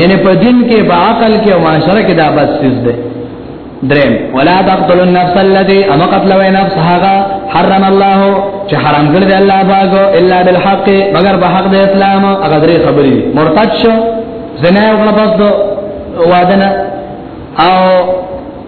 یعنی په دین کې په عقل کې او معاشره کې دا بس څه ده درم ولا تقتل النفس التي اما قتل و نفس هغه حرم الله چې حرام کړی دی الله پاک الا بالحق مگر په حق د اسلام هغه درې خبرې مرتد شو زنا او غلط وسو وادنه او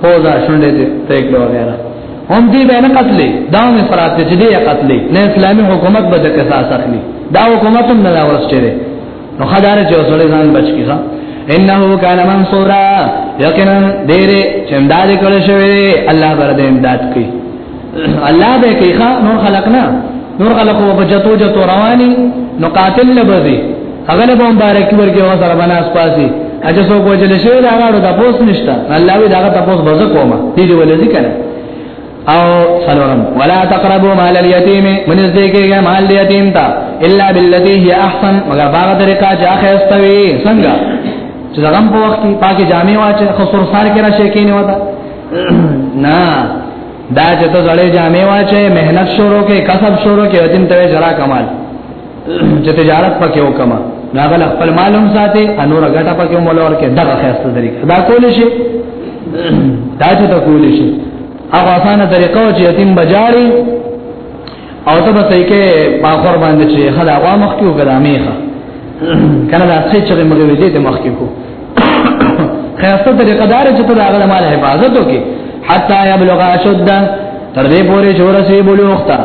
پوزا شونډې دې ته کړو غیره هم دې به نه قتلې دا هم فرات چې دې قتلې نه اسلامي حکومت به د قصاص اخلي دا حکومت هم نه راوستي دي نو خدای چې وسړي ځان بچ کیږي انه کان منصورا یقینا دې چې امداد کړی شوی الله بر دې امداد کوي الله به کوي ښا نور خلق نه نور خلق وو بجتو جتو رواني نو قاتل لبدي هغه له مبارک ورګي او سره بناس پاسي اجه سو کوجل شي دا غاړو د پوس نشتا الله وی دا غته پوس بز کوما دي دي ولې ذکر او سلورم ولا تقربوا مال اليتيم من ذکرګه مال اليتيم تا الا بالذي هي احسن مگر باغ طریقہ جا خستوي څنګه چې زغم په وخت کې پاکي جامع واچ خسر سار کې را شي کې نه وتا نه دا چې ته زړې جامې واچې مهنت شروع کې کسب شروع کې دین ته جرا کمال چې تجارت پکې وکما ناغل خپل معلوم ساتي انور غټه پکې مولور کې دغه خسته طریقه دا کول شي دا چې ته کول شي هغه اسانه طریقه چې یتیم بجاري او ته به صحیح کې باخور باندې چې خلا غوا مخ کې وګدا میخه کنه دا څه چې موږ ویلې د مخ کې کو خیرسته طریقه دار چې ته هغه مال حفاظت وکې حتا یبلغ اشد تر دې پورې چې ورسې بلوغ ته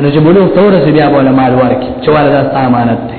نو چې بلوغ ته ورسې بیا بوله مال ورکې چې والدا امانت دی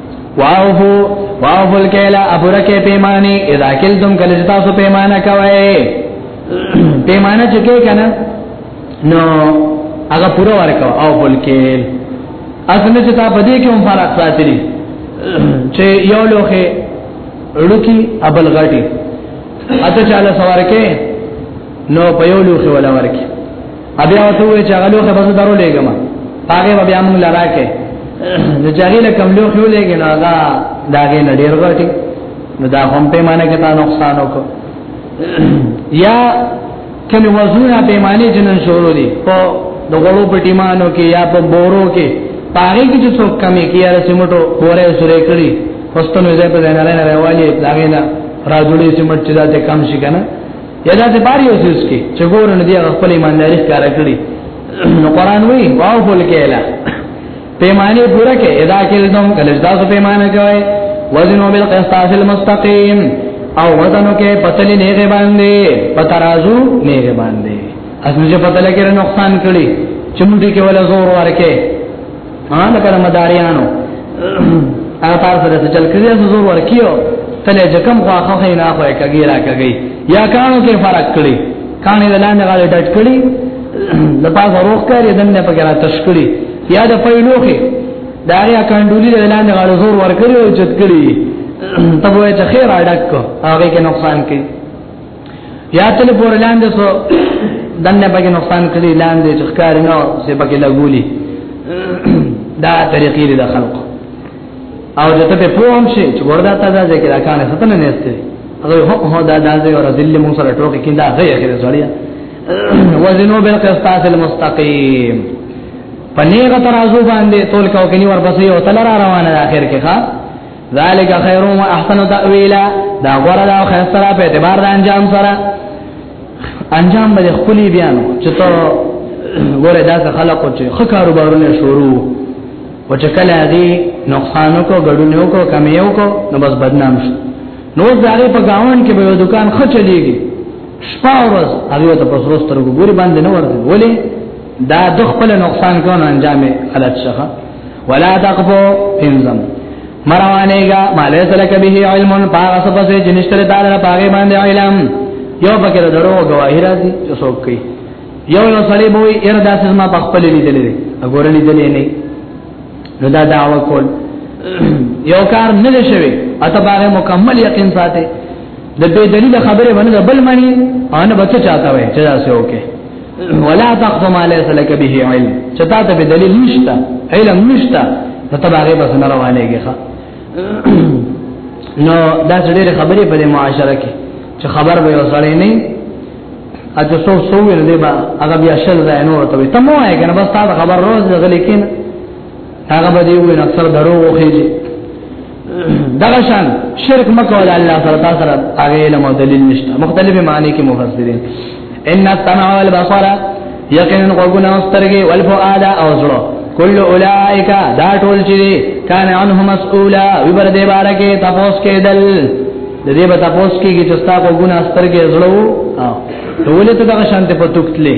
واوفو واوفو الکیل ابرکه پیمانه اذا کلتم کله چې تاسو پیمانه کوي پیمانه چې کوي کنه نو هغه پوره ورکو او الکیل اصل چې تا په دې کې هم فرق ساتلی چې یو لوخه لوکی ابل غټي اته چاله سوار کې نو په یو لوخه ولا ورکه بیا ته وې چې هغه لوخه بس درو لګم هغه بیا موږ لراکه نو جاهل کم لوخه لګی نو هغه داګه نډیر غټي نو دا هم په معنی کې تا نقصان وکړ یا کله وزنه په معنی جنن شروع دي په دغلو پټیمانو کې یا په بورو کې پاره کې چې څوک کمی کې یا سیمټو پورې سورې کړی پښتون وځي په نه نه راوالي داګه نه راځولې سیمټ چې دا ته کم شي کنه یا دا د بار یو څه کې چې ګورنه دی خپل ایمانداري ښکار کړی نو قران وی واو فل کېلا پیمانه پورا کې ادا کېل دوم کله تاسو پیمانه کوي وزنو بالقسطاس المستقيم او وزنو کې پتلې نه باندې پترازو نه باندې اسنه چې پتلې کې نقصان کړی چمټي کې ولا زور ورکه ها لکه مداریانو هغه تاسو سره چې چل کړی زور ورکیو تله چې کم خو خو نه خو کګی را کګی یا کانو کې فرق کړی کانې لاندې غاړه ډټ کړی د پاسه روخ کاری دنه په ګرا تشکړی یا د پېلوخه دا یا کندولی لاندې غاړه زور ورکړی او چت کړی تبوې چې خیر اډک هغه کې نقصان کوي یا تل پور لاندې سو دنه بګي نقصان کړي لاندې چې ښکار نه سي بګي لګولي دا طریقې دي د خلکو او جته په پوهم شي چې وردا تا دا ذکر کانه ستنه نه استي هغه هو هو دا دا زه ور ذل مون سره ټوکی کیندا هغه یې خیر زړیا وزنو بالقسطاس المستقيم پنیغه ترازو باندې تول کو کني ور بسې او تل را روانه اخر کې ښا ذالک خیر و احسن تاویلا دا غره دا خیر سره په اعتبار د انجام سره انجام به خپلی بیان چې ته ګوره دا خلکو چې خ کاروبارونه شروع او چې کله دې نقصان کو غړونه کو کمیو کو نو بس بدنام شو نو ځای په گاون کې به دکان خ چلیږي شپه ورځ هغه ته پس ورځ تر ګوري باندې نه ورته ولی دا د خپل نقصان کونه انجامې غلط شخه ولا تقفو پنځم مروانېګا مالې سره کبه علم پاغ سپسې جنشتره تعالی پاګې باندې علم یو فکر درو گواهی راځي چې څوک کوي یو یو سړی بوې ایر داسې ما په خپل لیدلې دي وګوره لیدلې نه نو دا دعوا کول یو کار نه شوی اته باغ مکمل یقین ساته د دې دلیل خبره باندې بل معنی ان بچ چاته وای چې دا څه وکړي ولا تقف ما ليس لك به علم چتا ته به دلیل نشتا علم نشتا ته تبعه بس نه روانيږي ښا نو دا ډېر خبرې په معاشره کې چې خبر به وسړې نه اته سو سو ویل دی با هغه بیا شل ځای نور ته ته مو یې کنه بس تا خبر روز غلې کین هغه به دی وین اکثر درو وخیږي دغه شان شرک مکو د الله سره تاسو سره هغه علم او دلیل نشته مختلفه معنی کې مفسرین ان السمع والبصر یقینا غوګنا سترګي والفؤاد او زړه کل اولائک دا ټول چې کان عنه مسؤولا وبر دې بارکه تاسو کې دل د دې به تاسو کې چې تاسو غوګنا سترګي زړه او ټول ته دغه شانته پتوکتلې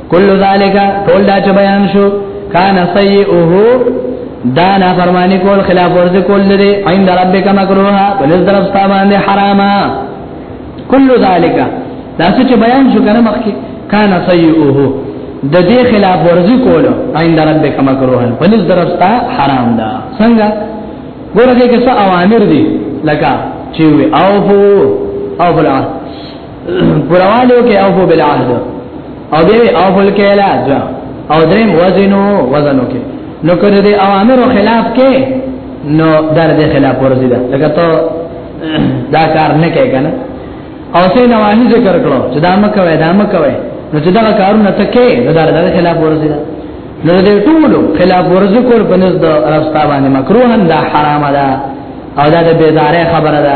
کل ذالک ټول دا چې بیان شو کان سیئه دا نه فرمانی کول خلاف ورز کول دې عند ربک مکروها ولز درف باندې حراما کل ذالک دا چې بیان شو کنه مخکې کان سیئه د دې خلاف ورز کول عند ربک مکروها ولز درف حرام دا څنګه ګورګه کې څه اوامر دي لکه چې او فو او فلعه پروالیو کې اوفو بالعهد او به اوفو الکیلا ځو او دریم وزنو وزنو کې نو کړه دې اوامر خلاف کې نو در دې خلاف ورزي دا لکه ته دا کار نه کوي کنه او سه نواهی ذکر کړو چې دا مکه وای دا مکه وای نو چې دا کارونه ته کې نو در دې خلاف ورزي دا نو دې ټول خلاف ورزي کول په نس د رستا باندې مکروه دا حرام ده او دا د بیزاره خبره ده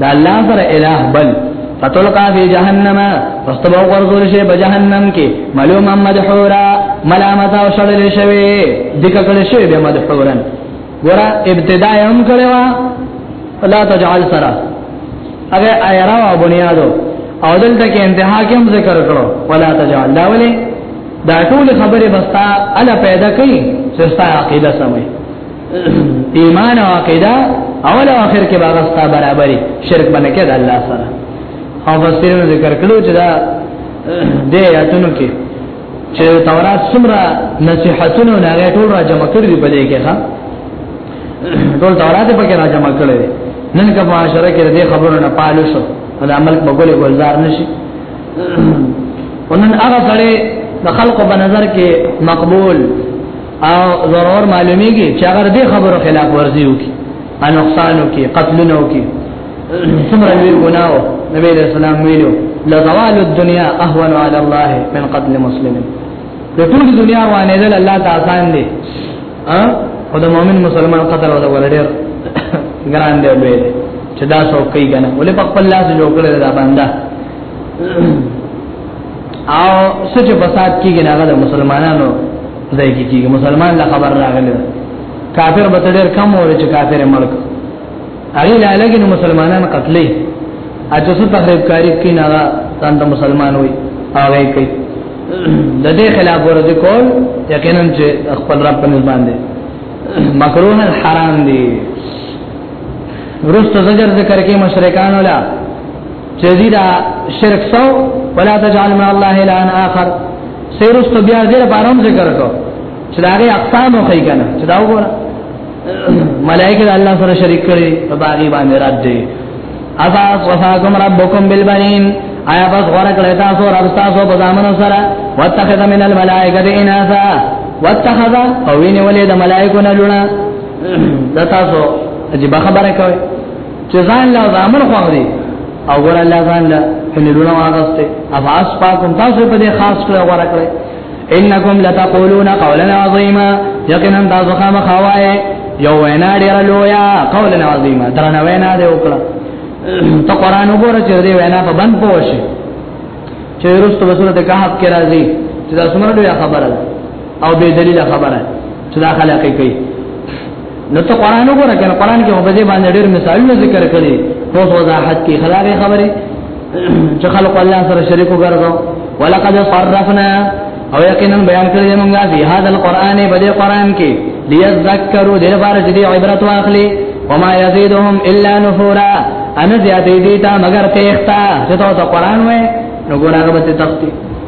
د الله سره الہ بل فتلقا فی جهنم فاستبو قرزول شی بجهنم کی ملوم مدحورا ملامت او شړل شوی دک کړه شوی به مدحورن ګور ابتدا هم کړو لا تجعل سرا اگر ایرا او بنیادو او دلته کې انتها کې هم ذکر کړو ولا تجعل دا ولې دا ټول خبره بستا الا پیدا کړي سستا عقیده سمه ایمان او عقیده اول او اخر کې باغ ستا برابرۍ شرک باندې کې د الله سره او فسرونو ذکر کړو چې دا د آیاتونو کې چې تورات څومره نصيحتونه نه غي ټول را جمع کړی په دې کې ښا ټول تورات په کې را جمع کړی نن که معاشره کې دې خبرو نه پالو شو دا عمل په ګولې گلزار نشي ونن هغه سره د خلقو په نظر کې مقبول او ضرور معلومیږي چې هغه دې خبرو خلاف ورزي وکي ان نقصان وکي قتلونه وکي څومره لوی ګناو نبی رسول الله ویلو لزوال الدنيا اهون على الله من قتل مسلم د ټول دنیا باندې دل الله تعالی دې ا او د مؤمن مسلمان قتل ولا ولډر ګران دی ویل چې دا څوک کوي کنه ولې په خپل لاس جوړ کړل دا باندې او سچ فساد کیږي هغه د مسلمانانو ځای کې کیږي مسلمان لا خبر راغلی کافر به ډېر کم وره چې کافر ملک هغه لا لګي نو مسلمانان قتلې اجه څه تخریب کاری کې نه ځان ته مسلمان وي هغه کوي د دې خلاف ورته کول یقینا چې خپل رب په نسبت دي مکروه الحرام دي ورسته زجر ذکر کې مشرکان ولا جزیدا شرک سو ولا تجعل مع الله الا ان اخر سیرس تو بیا دې لپاره هم ذکر کو چې دا غي اقسام خو کنه چې دا وګوره ملائکه الله سره شریک کړي په باغی باندې رات دی افا وفاکم ربکم بالبنین آیا بس غره کړه تاسو رب تاسو په ځامن سره واتخذ من الملائکه اناسا واتخذ او ویني ولې د ملائکه نه لونه د تاسو چې بخبره کوي چې ځان لا ځامن خو دی او ور الله ځان لا فنلونه واغسته افاس پاکم تاسو په دې خاص کړه غوړه کړه انکم لتقولون قولا عظیما یقینا تاسو خامہ خوای یو وینا ډیر لویا قولا عظیما درنه وینا دی وکړه ته قران وګوره چې دې وینا په بند پوښي چې رسول وسره ته کاهب کې راځي چې دا څومره لوی خبره ده او به دلیل خبره چې دا خلک کوي نو ته قران وګوره کنه قران کې په دې باندې ډېر مثالونه ذکر کړي په وضاحت کې خلاف خبره چې خلق الله سره شریک وګرځاو ولقد صرفنا او یقینا بیان کړی موږ دی هاذا القرآن په دې قران کې ليذكروا دې لپاره چې عبرت واخلي وما يزيدهم الا نفورا ان زیاتې دي تا مگر تختا چې تاسو قران وې نو ګورغه به تختی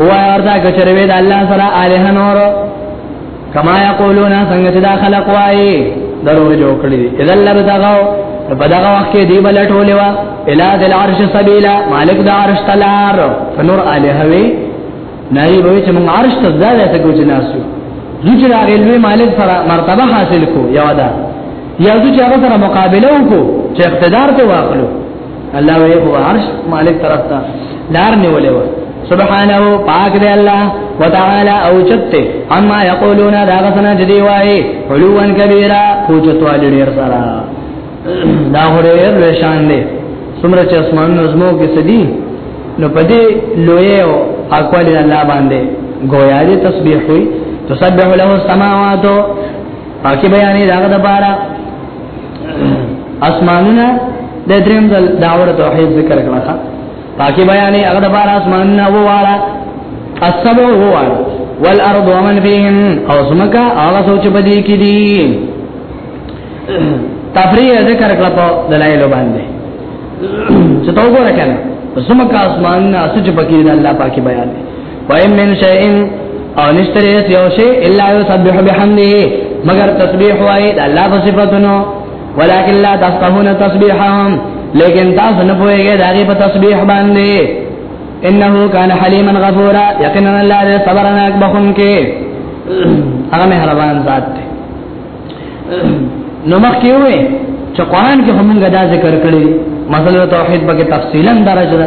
هو ورته کچره وی د الله سره الہ نور کما یقولون څنګه چې دا خلق وایي درو جوړ کړی اذا لبتغوا په دغه وخت کې دی بل ټولې وا الا ذل عرش سبیلا مالک د عرش تلار فنور الہ وی نه وی چې موږ عرش ته ځای ته کوچ ناسو ذکر هغه لوی مالک سره مرتبه حاصل کو یو دا یا ذکر هغه سره مقابله وکړو چې اقتدار ته واخلو الله وی هو عرش مالک طرف ته لار نیولې و سبحانه پاک دی الله وتعالى او چت اما یقولون دا غسنا جدی وای علوان کبیره کوچتوال ډیر سره دا هره ډیر شان دی سمره چې اسمان نظمو کې سدي نو پدې لوی او اقوال الله باندې گویا دې تسبیح وي تسبح له السماوات پاکي بیانې داغه د بارا اسمانونه د دریم د داور توحید ذکر کړه پاکي بیانې هغه د بار اسمانونه وواړه السبع وواړه والارض ومن فيهم او سمکا هغه سوچ بدی کی دي تفریح ذکر کړه په دلایل باندې چې تو وګوره کنه سمکا اسمانونه سوچ پکې د الله پاکي بیانې وَإِن مِّن شَيْءٍ او نشتر اس یو شی الا یسبح بحمده مگر تسبیح وای د الله په صفاتونو ولکن لا تفقهون تسبیحهم لیکن تاسو نه پوهیږئ دا غي په تسبیح باندې انه کان حلیما غفورا یقینا الله دې صبرنا بخون کې هغه مهربان ذات دی نو مخ کې وې چې قران کې همغه دا ذکر کړی مسله توحید به تفصیلا درجه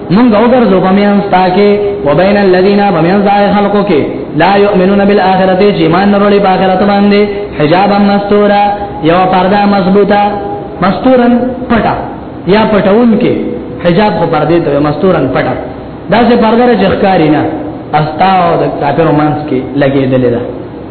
مونږ وګرځو په میان ستا کې وبین الذین بمیان ځای خلقو کې لا یؤمنون بالآخرة چې ایمان نه وروړي په آخرت باندې حجابا مستورا یو پرده مضبوطه مستورن پټا یا پټون کې حجاب خو پردې ته مستورن پټا دا چې پرده چې ښکاری نه استاو د کافرو منځ کې لګېدلې ده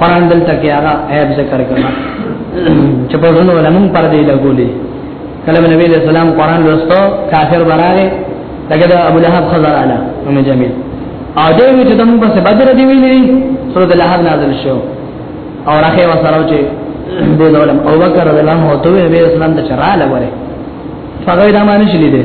قرآن دلته کې هغه عیب ذکر کړه چې په زونو لمن پر دی لګولې کله نبی له سلام قرآن لوستو کافر براغه لکه دا ابو لهب خزر علی ام جمیل او دې وی چې تم په بدر دی ویلې سورۃ لهب نازل شو او راخه وسره چې دې ډول او بکر رضی الله عنه ته نبی اسلام ته چراله وره فغیر امانه شلیدې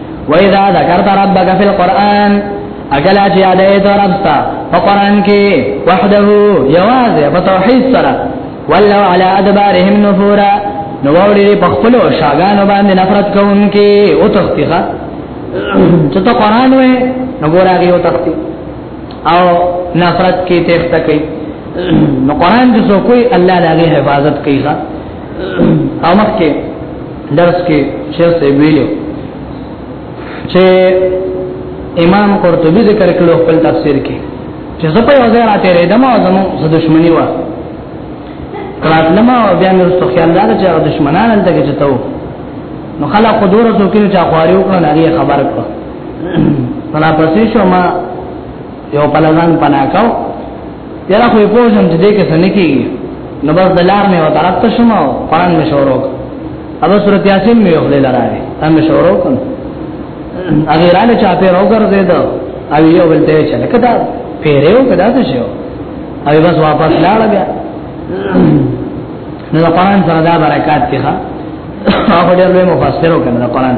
وَإِذَا ذَكَرْتَ رَبَّكَ فِي الْقُرْآنِ اجلا چې یادې ته ربستا په قران کې وحده یواز په توحید سره ولو علی ادبارهم نفورا نو وړي په خپل شاګانو باندې نفرت کوونکې او تختیخه چې ته قران وې نو ګورغي او تختی او نفرت کې تخت کوي نو قران چې څوک الله دغه حفاظت کوي او مخکې درس کې شیخ صاحب ویلو چې امام قرطبي ذکر کړو خپل تفسیر کې چې زه په یو ځای راته ریدم او زمو زه دښمنی و راتلم او بیا مې رسو خیال دار چې هغه دښمنان دلته کې چتو نو خلک خو دور سو کې چې اخواري وکړه نه خبر کړ فلا پسې شو ما یو پلازان پنا کاو یاره خو په ځم چې دې کې څه نکی نو بس دلار مې وطرف ته شوم او قران مې شروع کړ ابو سورۃ یاسین مې خپل لاره ته مې شروع کړ هغه رانه چا په روګر دې دا او یو بل ته چې کدا پیرو کدا څه شو او بس واپس لاړ بیا نو قران سره دا برکات ته ها هغه ډېر لوی مفسر وکړ قران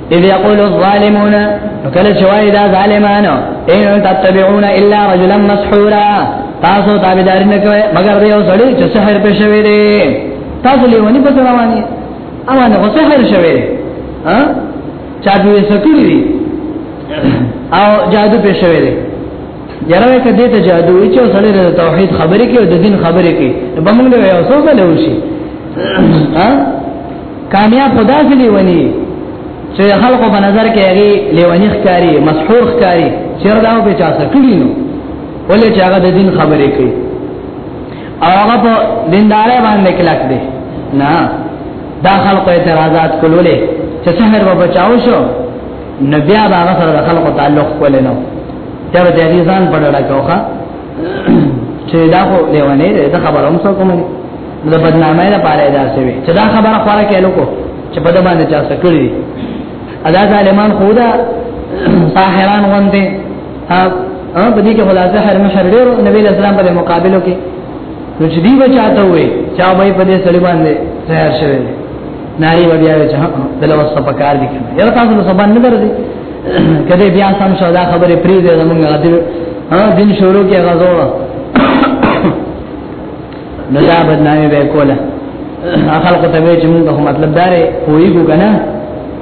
اذ يقول الظالمون وكل شوائي دا ظالمان ان تتبعون الا رجلا مسحورا تاسو تابدار نکوي مگر دیو سړی چې سحر په شوی دی تاسو لیونی په رواني اوانه خو سحر شوی دی ها چا دوی سکړي دی او جادو په شوی دی یاره کدی ته جادو چې سړی د توحید خبرې کوي د دین خبرې کوي بمونږ له اوسه له وشي ها کامیاب خدا سي لیونی چې خلکو په نظر کې هغه لیونی ښکاری مسحور ښکاری چیر داو به چا سکړي نو ولې چې هغه د دین خبرې کوي او هغه په دیندار باندې کلک دی نه دا خلکو اعتراضات کولولې چې سحر و بچاو شو نبي هغه سره د خلکو تعلق کولې نو دا به دې ځان پړړا کوخه چې دا خو لیونی دی دا خبره هم څوک نه د بدنامۍ لپاره دا سوي چې دا خبره خوره کې لوکو چې په دې باندې چا سکړي دي ادا ظالمان خدا ساحران غوندې ها په دې کې خدا سحر مشر ډېر نبی اسلام په مقابلو کې نو چې دی بچاته وي چا به په دې سړي باندې سحر شوی ناری و بیا چې دلته وسه پکار دي کنه یره تاسو له سبا نه درځي کله بیا سم شو دا خبره پری دې زمونږ غدل ها دین شروع کې غزوړه نو دا بدنامي به کوله خلق ته به چې موږ هم مطلب دارې پوېګو کنه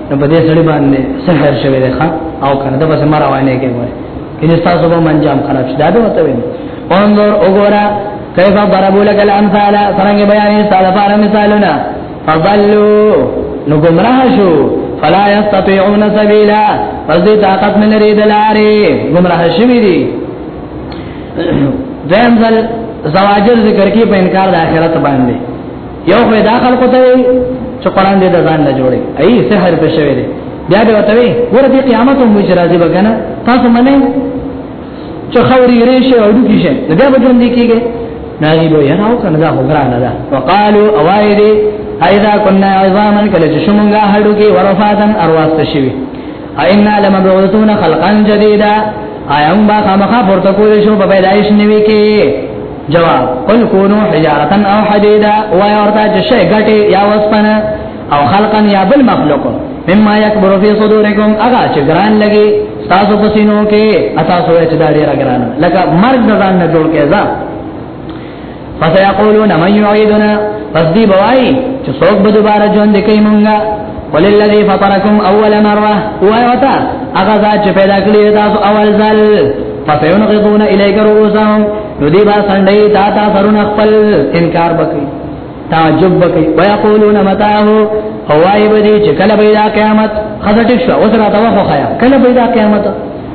نو په دې سړي باندې سحر شوی دی ښا او کنه دا به سم روانه کې وای کله تاسو به منجام خراب شي دا به وته وین انظر وګوره کیف ضربوا لك الامثال څنګه بیان یې تعالی پر مثالونه فضلوا نو گمراه شو فلا يستطيعون سبيلا فزي طاقت من ريد لاري گمراه شوی دي دیم ځل زواجر ذکر کې په انکار د آخرت باندې یو خو دا خلکو ته چې قران دې د ځان نه جوړي ای سحر په شوی دی بیا به وته وي ورته قیامت هم چې راځي بګنه تاسو منه چې خوري ریشه او دوی شي نو بیا به ژوند کېږي ناغي به یراو کنه دا وګران ده وقالو اوایدی اذا كنا عظاما کله چې شومږه هډو کې ورفاتن ارواست شوی اینا لمبعوثون خلقا جدیدا ایام با خامخا پورته کول شو په پیدایش نیوي کې جواب قل کونو حجارتن او حدیدا و یا ورته چې شی غټي یا وسپنه او خلقا یا بل مخلوق مما یکبر فی صدورکم اغا چې ګران لګي تاسو په سینو کې تاسو یې چې دا ډیر ګران لکه مرګ ځان نه جوړ کې ځا فسيقولون من يعيدنا پس دی بوای چې څوک به دوباره ژوند کوي مونږه قل الذي فطركم اول مره وای وتا هغه ذات چې پیدا کړی تاسو اول ځل فسينغضون اليك رؤوسهم ندی با سندې تا تا سرون خپل انکار وکړي تعجب وکړي ويقولون متاه هواي بدی چې کله به دا قیامت خزټ شو اوس راته وخو خیا کله به دا قیامت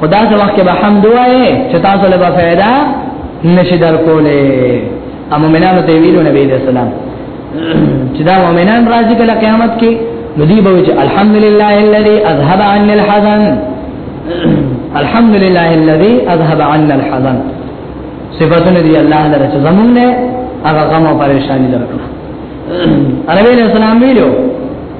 خدا ته وخت به حمد وایې چې تاسو له فائدہ نشي درکولې ا مؤمنانو ته ویلو نبی دې سلام چې دا مؤمنان راځي کله قیامت کې ندی به چې الحمدلله الذي اذهب عنا الحزن الحمدلله الذي اذهب عنا الحزن صفاتونه دی الله لره چې زمونږ نه هغه غم او پریشانی لره کړه عربی له سلام ویلو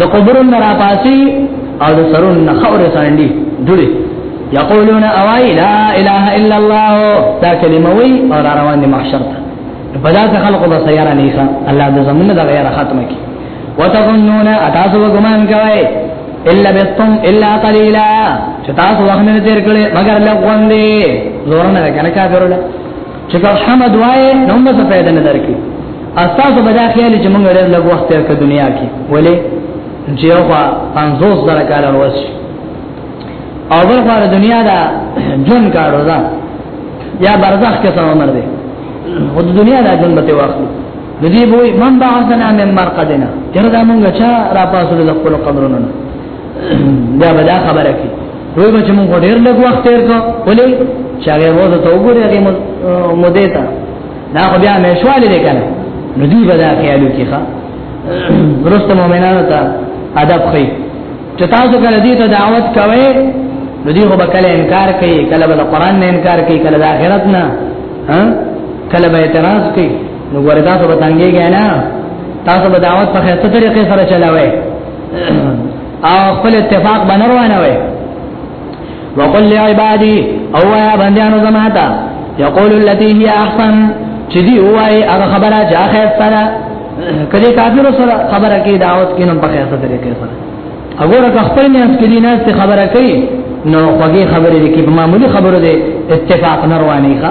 د قبرون را پاسي او د سرون نه خورې ساندي جوړي یقولون اوای لا اله الا الله دا کلمه وی او را روان دي محشر ته په داسې خلکو به سیاره نه ښه الله د زمونه د غیر ختمه کی وتظنون اتاسو ګمان کوي الا بتم الا قليلا چې تاسو وخت نه تیر کړي مگر لغوندې زور نه کنه کافر ولا چې په حمد وای نو موږ څه پیدا نه درکې استاسو به دا خیال چې موږ ډېر لږ وخت تیر کړ دنیا کې ولې چې یو خوا 50 زره کال ورس او بل خوا د دنیا دا جون کارو دا یا برزخ کې سم عمر دی خو د دنیا دا جون به ته واخلو ندی بوئی من بعثنا من مرقدنا چردا مونږ چا را پاسو د خپل قبرونو بیا بدا خبره کی وای به چې موږ ډېر لږ وخت تیر کړ ولې چې هغه روزه ته وګوري هغه مودې ته دا خو بیا مېشواله دې کنه نو دی به دا خیالو کې ښا ورست مؤمنانو ته ادب خي چې تاسو کله دې ته دعوت کوي نو دی خو به کله انکار کوي کله به قرآن نه انکار کوي کله د آخرت نه ها کله به اعتراض کوي نو وردا ته بتانګي نه تاسو به دعوت په خیرته طریقې سره چلاوي او خپل اتفاق باندې روانه وي وقل لعبادي او يا بنديانو زماتا يقول التي هي احسن چې دی وای هغه خبره چې اخر سره کله کافر سره خبره کې دعوت کینم په خیرته طریقې سره اگر که خپل میاس کې دینه ست خبره کوي نو خوږی خبره دي کې په معمولی خبره دي اتفاق نه رواني ښه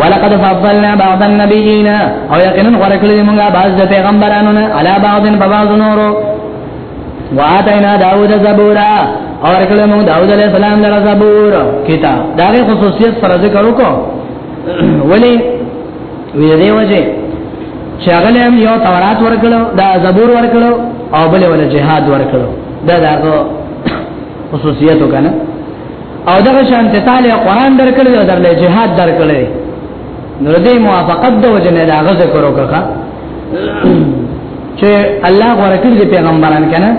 ولقد فضلنا بعض النبيين او یقینا غره کړی موږ بعض د پیغمبرانو نه علا بعضن په بعض نورو واتینا داوود زبورا او ورکړی موږ داوود علیہ السلام لپاره زبور کتاب دا غي خصوصیت سره ذکر وکړو ولی وی دی وجه چې هغه هم یو تورات ورکړو دا زبور ورکړو او بل ول جهاد ورکړو دا دا خصوصیت وکنه او دغه شان ته تعالی قران درکړي او درله جهاد درکړي نو دې موافقت د وجنه دا غزه ذکر وکړه چې الله ورکړي د پیغمبران کنه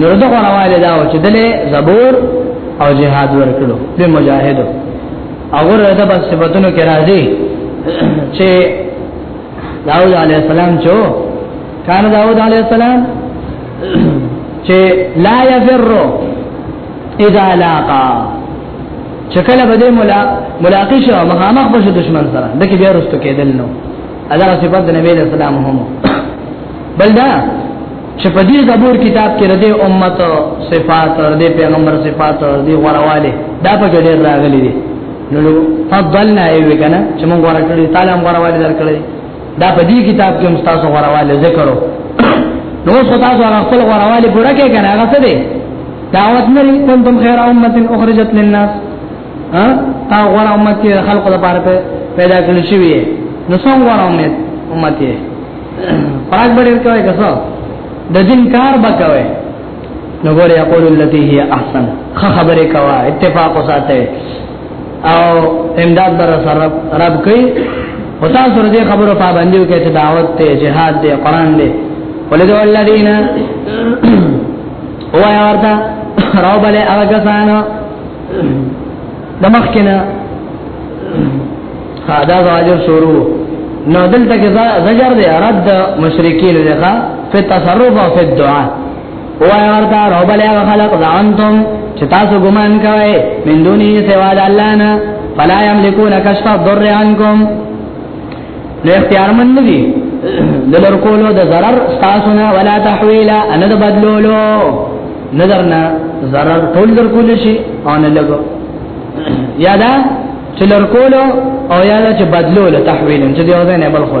نو دا غواړي دا چې دله زبور او جهاد ورکړو د مجاهدو او ورته د بس صفاتونو کې راځي چې داوود علی السلام چې کان داوود علی السلام چې لا يفرو اذا لاقا چکل بده ملا ملاقات شو مخامخ بشو دشمن سره دکې بیا رستو کېدل نو ادا صفات د نبی رسول الله هم بلدا چې په دې زبور کتاب کې رده امت صفات او رده پیغمبر صفات او رده غرواله دا په ګډه راغلي دي نو فضلنا ایو کنه چې موږ ورکړي تعالی موږ ورواله درکړي دا په دې کتاب کې مستاسو غرواله ذکرو نو څه تاسو هغه خپل غرواله پوره کې کنه هغه څه دی دعوت لري کنتم خیر امه اخرجت للناس ها تا غره امه کې خلق لپاره پیدا کړی شوی نو څنګه غره امه امه کې پراګ بډیر کوي کسو د دین کار بکوي نو ګوره یقول التي هي احسن خبره کوا اتفاق ساته او امداد بر سره رب کوي او تاسو دې خبرو پابندیو کې چې دعوت ته جهاد دې قران دې ولید ولذین هو یا ورته راو بل هغه کسانو د مخکنه دا زاجر شروع نو دلته کې زجر دې رد مشرکین دغه په تصرف او په دعا وای ورته رب له خلق ځانتم چې تاسو ګمان کوئ من دوني سوا د الله نه فلا یملکون کشف الضر عنکم نو اختیار مند دي دلر کولو د zarar تاسو نه ولا تحویلا ان د بدلولو نظر نه zarar ټول در کول شي ان لګو یادا چې لر کولو او یادا چې بدلولو تحویل چې دی وزن بل خو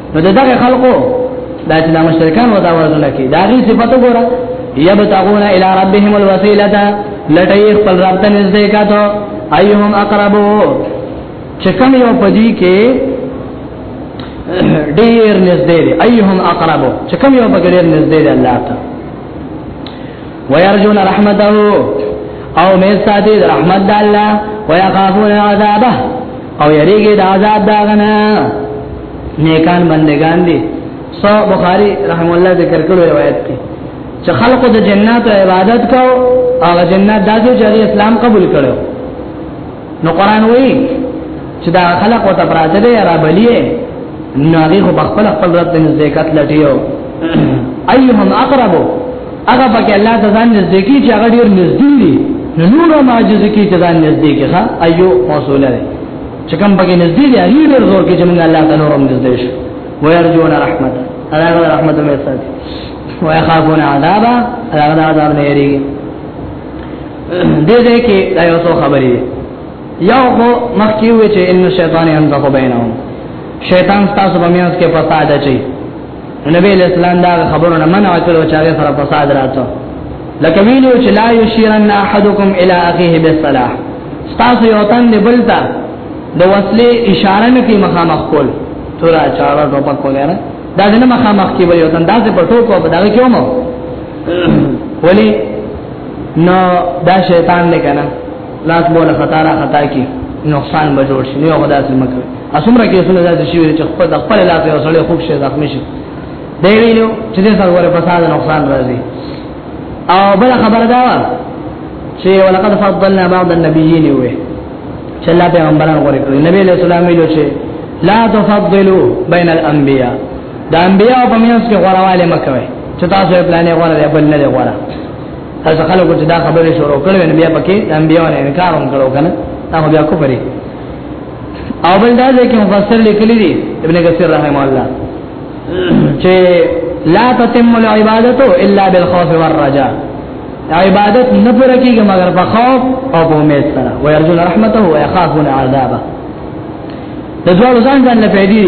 نو دغه خلقو دا چې دا مشرکان ودا ورزل کی دا غي صفته ګوره یبتغون الی ربهم الوسیلہ لټی خپل رب ته نږدې کاته ایهم اقربو چې کوم یو پدی کې ډیر نږدې دی ایهم اقربو چې کوم یو بغیر نږدې دی الله ته ويرجون رحمته او مې ساتي رحمت د الله ويخافون عذابه او یریږي د عذاب داغنه نیکان بندگان دي سو بخاری رحم الله ذکر کړو روایت کې چې خلقو د جنت عبادت کو او جنت داسې چې اسلام قبول کړو نو قران وی چې دا خلق او تبراته دی را بلیه نو هغه خو بخپل خپل رب د نزدېکت لټیو ايهم اقرب هغه پکې الله د ځان نزدېکی چې هغه ډیر نزدې دي نو نور معجزه کې چې ځان نزدې کې ښا ايو موصوله ده چې کوم پکې نزدې دي هغه ډیر زور کې چې موږ الله تعالی نورم نزدې شو ويرجون رحمت الله رحمت مې ساتي ويخافون عذابا الله عذاب نه یریږي دې دې کې دا یو څه خبرې یو خو مخکې وې چې ان شیطان انزغ بینهم شیطان تاسو په میاس کې فساد اچي نبی اسلام دا خبرونه منع کړو چې هغه سره فساد راځو لکه ویلو چې لا یشیرن احدکم الی اخیه بالصلاح تاسو یو تن دې بلتا د وصله اشاره نه کوي مخامخ کول تورا چاره ټوپک وغیرہ دا نه مخامخ کې ویو تن دا څه پټو کو په دا کې ومو ولی نو دا شیطان نه کنه لاس مولا خطا را خطا کی نقصان به جوړ شي نو خدا سم کوي اسمره کې سونه داسې شي چې خپل د خپل لاس یو سړی خوب شي زخمی شي دی ویلو چې دې سره وره فساد نقصان راځي او بل خبر دا و چې ولقد فضلنا بعض النبيين وي چې الله پیغمبران غوړي کړی نبی له سلام ویلو چې لا تفضلوا بين الانبياء د انبیاء په میاس کې غوړواله مکوي چې تاسو یې پلانې غوړه دی بل نه دی غوړه تاسو خلکو چې دا خبرې شروع کړې نو بیا پکې د انبیاء نه انکار هم کړو کنه دا بیا کو پرې او بل دا چې مفسر لیکلی دی ابن کثیر رحم الله چې لا تتم العبادت الا بالخوف والرجاء عبادت نه پر کېږي مگر په خوف او په امید سره ويرجون رحمته ويخافون عذابه د دوه ځان ځان لپاره دی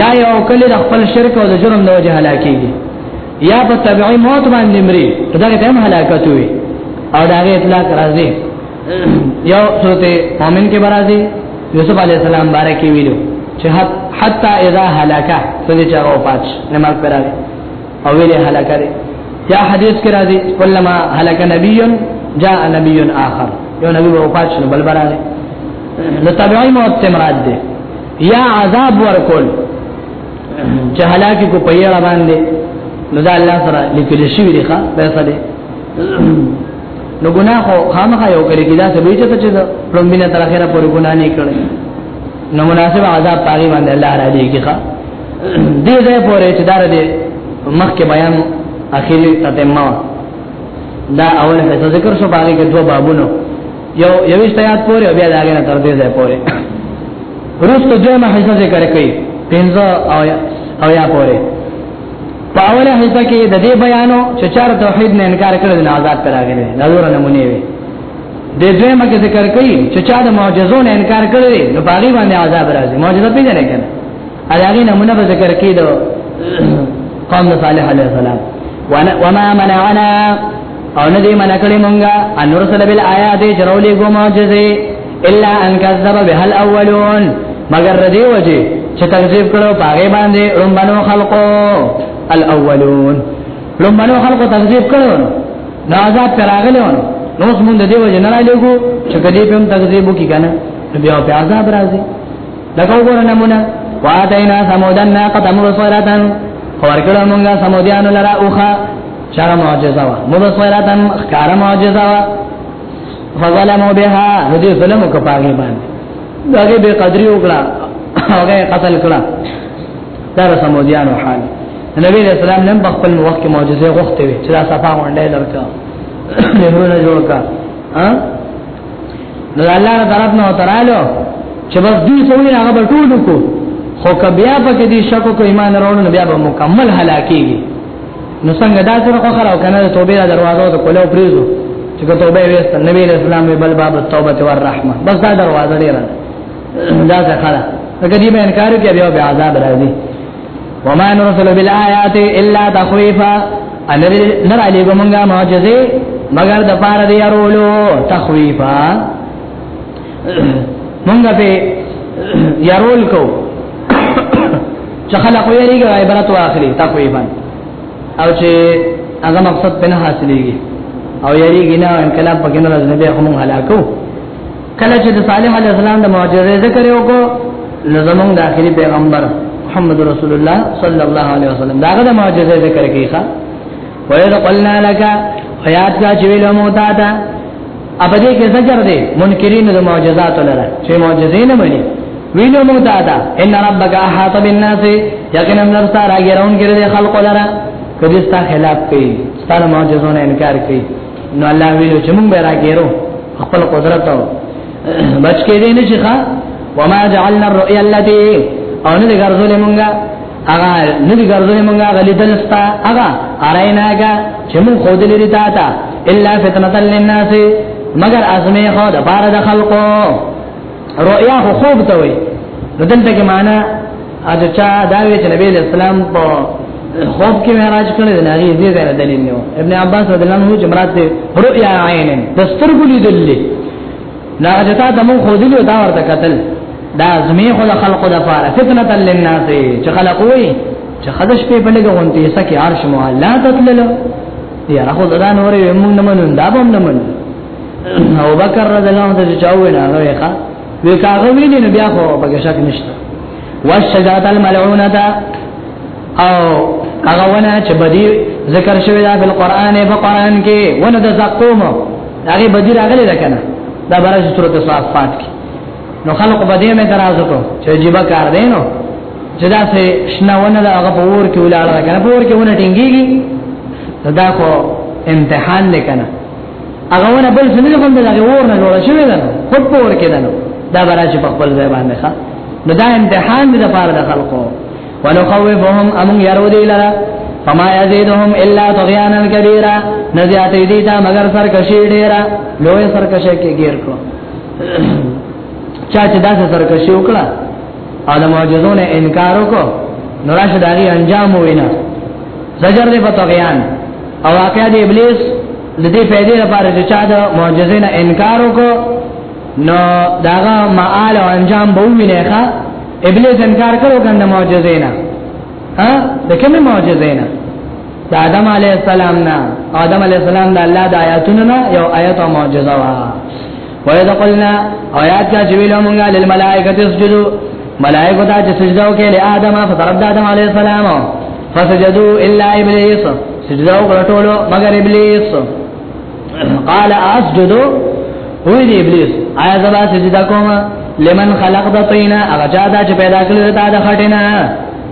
یا یو کلی د خپل شرک او د جرم د وجه هلاکیږي یا په تبعی موت باندې مري دا ته هم هلاکت وي او دا غي اطلاق راځي یو سورته مؤمن کې برازي یوسف علی السلام بارکی ویلو چې حتا اذا هلاکا سدي چا او پات نه مرګ پراره او ویله هلاکه یا حدیث کې راځي کلمہ هلاک نبی جاء نبی آخر یو نبی وفات شنو بل براره نو تبعی موت مراد ده یا عذاب ورکول چې هلاکی کو په یړه باندې نو دا الله سره لیکل شي ویلي ښا پیسې دې نو ګناه خو خامخا یو کړی کیدا څه به چې ته پرمبینه تر اخره پورې ګناه نه کړی نو مناسب عذاب پاګی باندې الله را دي کیخه دې ځای پورې چې دار دې مخکې بیان اخیری تتمه دا اول حصہ ذکر شو باقي کې دوه بابونو یو یوشت آیات پورې او بیا دا غیر تر دې ځای پورې روستو دویمه حصہ ذکر کړي پنځه او او یا پورې په اوله حصہ کې د دې بیانو چې چار توحید نه انکار کړل نه آزاد کراغلي دا ډور نمونه وي د دویمه کې ذکر کړي چې چا د معجزو نه انکار کړل نو باغی باندې عذاب راځي معجزه پیژنې کنه هغه نمونه به ذکر کړي د قوم صالح علیه السلام وما منعنا او نه دی من کړی مونږه ان رسل بالآیات جرولې ګو معجزې الا ان کذب به الاولون مگر ردی وجه چې تکذیب کړو پاګې باندې رومبنو خلقو الاولون رومبنو خلقو تکذیب کړو نو عذاب پراغلی ونه نو اوس مونږ د دې وجه نه را لګو چې کدی په تکذیب وکي کنه بیا په عذاب راځي لکه وګوره نمونه واتینا سمودن ناقه مبصرتن ورکړه مونږه سمودیانو لرا اوخه چا معجزه وا مبصرتن خکار معجزه وا فظلموا بها هدي ظلم کو پاګې باندې داګه به قدرې وکړه هغه قتل کړه دا سمودیانو حال نبی رسول الله نن په خپل وخت کې معجزه غوښته وي چې دا صفه غونډه لرکا نهرونه جوړ کا ها نو الله نه طرف نه وترالو چې بس دې سوي هغه به ټول کو خو که بیا په کې دې شکو کو ایمان وروړو نو بیا به مکمل هلاکیږي نو څنګه دا سره خو خلاو کنه توبه دا دروازه ته کوله پریزو چې توبه وست نبی رسول الله بل باب توبه او الرحمه بس دا دروازه ډیره دا ځکه دا کدی به انکار کوي بیا به عذاب راځي وما نرسل بالآیات الا تخویفا انر نر علی ګمنګا معجزه مگر د پاره دی ارولو تخویفا مونږ به يرول کو چې خلک ویریږي عبرت واخلي تقریبا او چې هغه مقصد په نه حاصلېږي او یریږي نه انقلاب پکې نه راځي به هم هلاکو کله چې د صالح علیه السلام د معجزې ذکر یو کو لزمون د اخري پیغمبر محمد رسول الله صلی الله علیه وسلم داغه د معجزې ذکر کیخه وَإِذْ قُلْنَا لَكَ حیات کا چې ویلو مو تا ته اپ دې کې زجر دې منکرین د معجزات لره چې معجزې نه مانی ویلو مو تا ته ان ربک احاط بالناس یقینا لم ترى غیرون کې خلق لره کدي ستا خلاف کوي ستا معجزونه انکار کوي نو الله ویلو چې موږ به راګیرو خپل قدرت او بچ کې دې نه شي ښا وما جعلنا الرؤيا التي او نه ګرځولې مونږه هغه نه ګرځولې مونږه غلي دلستا هغه اریناګه چې مون خود لري تا تا الا فتنه للناس مگر ازمه خو د بار د خلقو رؤیا خو خوب ته وي نو دلته کې معنا اځه چا دا وی چې نبی اسلام په خوب کې معراج کړی دی ناغي دې ځای دلیل نه ابن عباس رضی الله عنه چې مراد دې رؤیا عین دسترګو لیدلې لا جتا دمو خو دې دا ورته قتل دا زمي خو خلق د فاره فتنه للناس چې خلقوي چې خدش په بلګ غونتی سکه عرش مو الله تتلل یا راخو دا نورې مونږ نه منو دا به نه منو او بکر رضی الله عنه چې چاوي نه هغه ښا وی کاغه ویلی نو بیا خو پکې شک نشته والشجره الملعونه او هغه ونه چې بدی ذکر شوی دا په قران په قران کې ونه د زقوم هغه بدی راغلی ده کنه دا برج سورته صافات کې نو خلق بدی مې درازو کو چې جيبه کار دینو چې دا سه شناونه دا هغه په ور کې ولاړه کنه په ور کې ونه ټینګيږي دا خو امتحان نه کنه هغه ونه بل څه نه باندې هغه ور نه جوړ شوی ده خود په ور کې ده دا برا چې په خپل ځای باندې ښه نو دا امتحان دی لپاره د خلکو ولخوفهم ام يرو دی لرا فما يزيدهم الا طغيانا كبيرا نزيات دي تا مگر سرکشي ډیرا لوی سرکشه کې ګیر کو چا چې دا سرکشي وکړه او د معجزونو انکار وکړو نو راشه داغي انجام وینا زجر دې په طغیان او واقعا دې ابلیس د دې فائدې لپاره چې چا د معجزې نه انکار وکړو نو داغه معال او انجام به ویني ښا ابلیس انکار کړو کنه معجزې نه ها د کومه معجزې نه د آدم علی السلام نه آدم علی السلام د الله د آیاتونو نه یو آیت او معجزه وا وَإِذْ قُلْنَا او یاد کا چې ویلو مونږه للملائکه اسجدوا ملائکه ته چې سجده وکړي له آدم فطرد آدم علی السلام فسجدوا الا ابلیس سجده وکړه ټول مگر ابلیس قال اسجد وی دی ابلیس آیا زبا سجده کوم لمن خلق د طینا هغه چا چې پیدا کړل دا د خټینا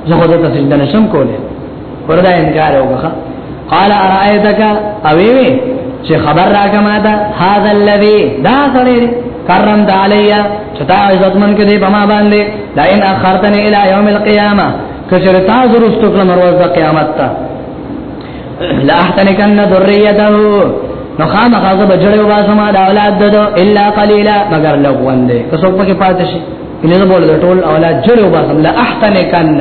زه خو ته سجده نشم کوله وردا انکار وکړه قال ارايتك اويوي چې خبر راکا ماته هاذا الذي دا سړی کرم د علیا چتا عزت من کې دی په ما باندې لئن اخرتنی الی یوم القیامه کچر تا زرست کلم روز د قیامت ته لا احتنکن ذریته نو خام غضب جړې و باسما د اولاد ددو الا قلیلا مگر لغون دی که څوک پکې پاتې شي کله بوله ټول اولاد جړې و باسم لا احتنکن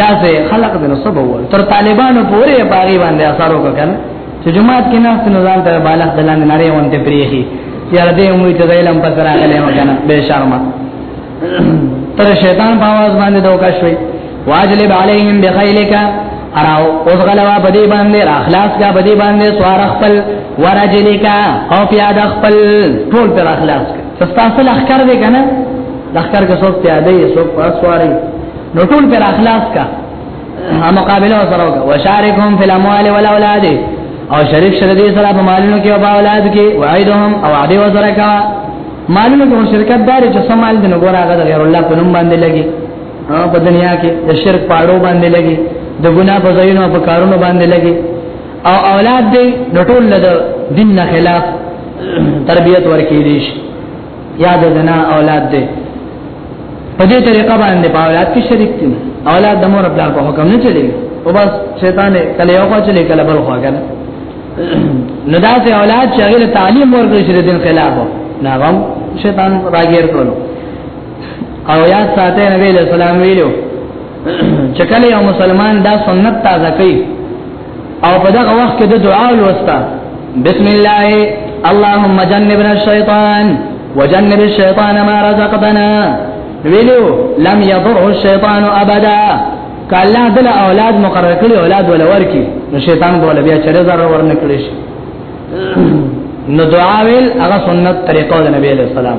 دا سه خلق د نو سبا وو تر طالبانو پورې باغی باندې اثر وکړ چې جماعت کې ناس نه ځان ته بالغ دلان نه لري وانته پریخي یاره دې موږ ته علم پته راغلی مو کنه به شرما تر شیطان په आवाज باندې دوکا شوي واجلب علیهم بخیلک اراو اوس غلوا بدی باندې اخلاص کا بدی باندې سوار خپل ورجلک او پیاد خپل ټول پر اخلاص کا تاسو اخکار دې کنه لخر کې څوک پیاده یې څوک پاسواري نو ټول پر اخلاص کا مقابله سره وکړه وشارکهم فی الاموال والاولاد او شریک شری دې سره په مالونو کې او په اولاد کې وعیدهم او عادی وسره کا مالونو کې شرکت دار چې سمال دې نګور هغه غیر الله په نوم باندې لګي په دنیا کې د شرک پاړو باندې لګي د ګناه په ځایونو په کارونو باندې لګي او اولاد دې نټول له دین نه خلاف تربيت ورکې دي شي یا د زنا اولاد دی په دې طریقه باندې په اولاد کې شریک دي اولاد د مور خپل په حکم نه چلی او بس شیطان کله یو خوا چلی کله بل خوا کنه نو دا چې اولاد چې هغه تعلیم ورکړي چې دین خلاف نه غم شیطان راګیر کولو او یا ساته نبی له سلام ویلو چې کله یو مسلمان دا سنت تازه کوي او په دغه وخت کې د دعا لوستا بسم الله اللهم جنبنا الشیطان وجنب الشیطان ما رزقتنا ویلو لم يضره الشیطان ابدا کله دل اولاد مقرر کړي اولاد ولا ورکی نو شیطان بوله بیا چره زر ورنه کړي شي نو دعا ویل هغه سنت طریقو د نبی علیہ السلام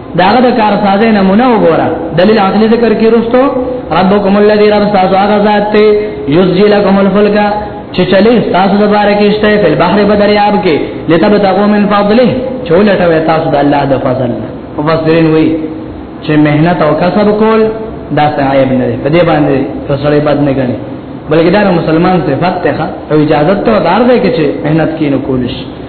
داغه د کار سازه نمونه وګوره دلیل عقلی ذکر کې رستو ربکم الذی رب تاسو هغه ذات ته یسجی لكم الفلک چې چلی تاسو د بار کې شته په بحر بدریاب کې لتب تقو من فضله چولټه وې تاسو د الله د فضل مفسرین وی چې مهنت او کسب کول دا صاحب نه دی په دې باندې فسړې بد نه غني بلکې دا مسلمان صفات ته او اجازه ته دار دی چې مهنت کینو کولش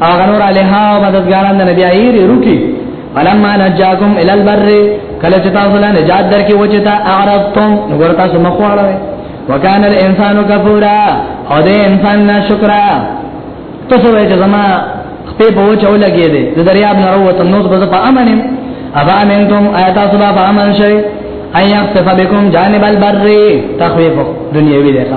هغه نور الها او مددګاران د نبی ایری روکی فلما نجاکم ال البر کله چې تاسو له نجات درکې وچتا اعرضتم نو ګور تاسو مخواړه وکانه الانسان کفورا او دې انسان ناشکرا تاسو وایئ چې زما خپې په وچه ولګې دي د دریاب نه وروته نو زه په امنم ابا منتم آیات صبا په امن شي ايغتف بكم جانب البر تخويف دنيوي ده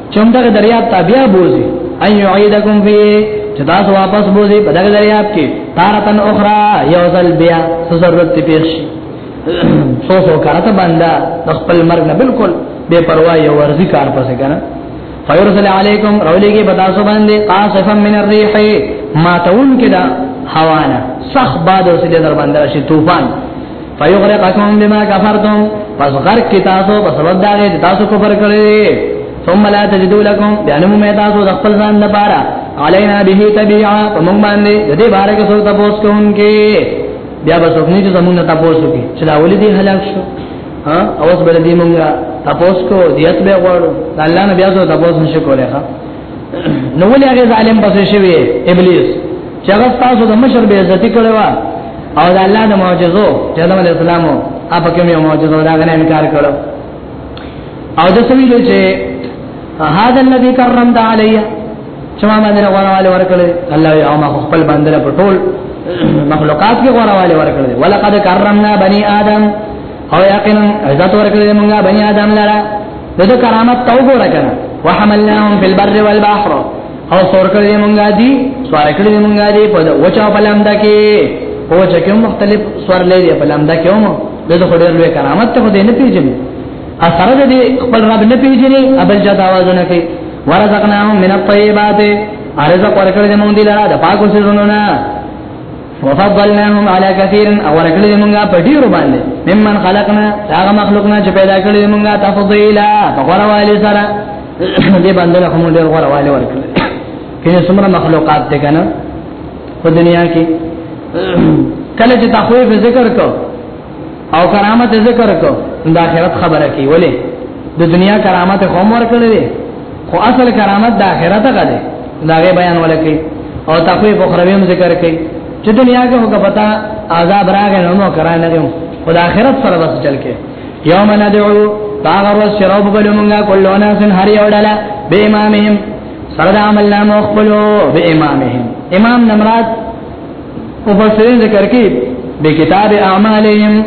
چوم دغه دریاب ته بیا بوزي ان يعيدكم فيه چې تاسو واپس بوزي په دغه دریاب کې تارتن اخرى یو ځل بیا ضرورت پیښ شي سو سو کارته باندې د خپل مرګ نه بالکل بے پروا یو ورزي کار پسې کنه فیرسل علیکم رولیږي په تاسو باندې قاصفا من الريح ما تون کدا هوانا سخ باد او سید در باندې شي طوفان فیغرقکم بما کفرتم پس غرق کی تاسو په سبب دا غي تاسو کفر کړی ثم لا تجدوا لكم بیانم می تاسو د خپل ځان نه پاره علینا به تبعا په موږ باندې د دې باره کې څو تاسو کوونکې بیا به څوک نه چې زمونږ نه تاسو کې چې دا ولې دې هلاک شو ها اوس بل دې موږ تاسو کو دیت به غواړو الله نه بیا څو تاسو نشو کولای ها نو ولې هغه ظالم پسې شوی ابلیس چې هغه تاسو د مشر به عزت کړو او د الله د معجزو چې د علی السلام اپ کې مې معجزو دا غنه انکار کړو او د سوي له چې هاذا الذي کرمت علی چې ما باندې غوړواله ورکړل الله یې او ما خپل باندې په ټول مخلوقات کې غوړواله ورکړل ولقد کرمنا بني ادم او یقینا عزت ورکړل موږ بنی آدم لرا دغه کرامت تو ګور کړه وحملناهم فی البر والبحر او سور کړل موږ دی سوار کړل موږ دی په وچا په لمد کې په وچا کې مختلف سوار لري په لمد کې هم دغه خډیر لوی کرامت ته دې نه پیژني اثر دې خپل رب نه پیژني ابل جا داوازونه کوي ورزقناهم من الطيبات ارزق ورکړل موږ دی لرا د پاکو سيزونو نه وفضلناهم على كثير او ورکړي مونږه په ډیرو باندې ممن خلقنا هغه مخلوقنا چې پیدا کړی مونږه تفضیلا په غره والي سره دې باندې له کوم ډیر غره والي ورکړي کله څومره مخلوقات دي کنه په دنیا کې کله چې تخویف ذکر کو او کرامت ذکر کو د آخرت خبره کی ولی د دنیا کرامت خو مور کړی خو اصل کرامت د آخرت غده دا غي بیان ولکې او تقوی بخروی هم ذکر کړي چې دنیا کې هغه پتا عذاب راغی نو مو کرا نه دیو خو د آخرت سره بس چل کې یوم ندعو باغر وسرو بل مونږه کلو ناس هر یو ډلا به امامهم سره د عمل نامو خپلو به امامهم امام نمرات مفسرین ذکر کی به کتاب اعمالهم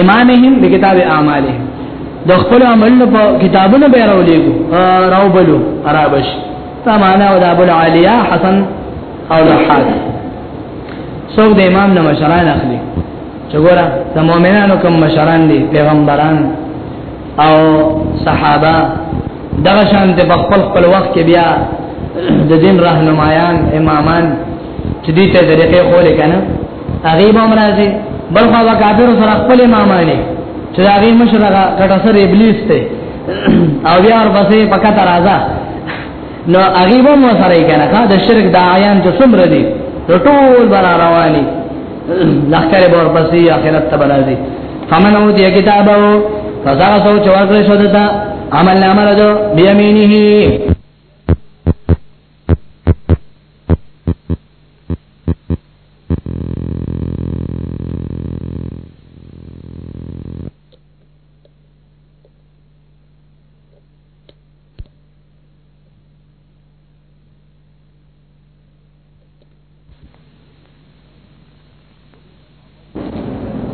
امامهم به کتاب اعمالهم د خپل عملونو په کتابونو به راولېګو راو بلو عربش سمانا او د ابو العالیه حسن او د حاج څوک د امام نه مشران اخلي چګورا د مؤمنانو کوم مشران دي پیغمبران او صحابه دغه شان ته خپل خپل وخت کې بیا د دین راهنمایان امامان چې دې ته طریقې خو لیکنه هغه به مرাজি بل خو کافر سره خپل امامانی چې هغه مشرغه کټه سره ابلیس ته او بیا ور پسې پکا ترازا نو هغه به مو سره کنه ښا د شرک د عیان چې څومره دي ټول بنا رواني لخر به ورپسې اخرت ته بلازي فمن او دې کتابو فزا سو چې ورکړې شو دتا عمل نامه راځو بيمينه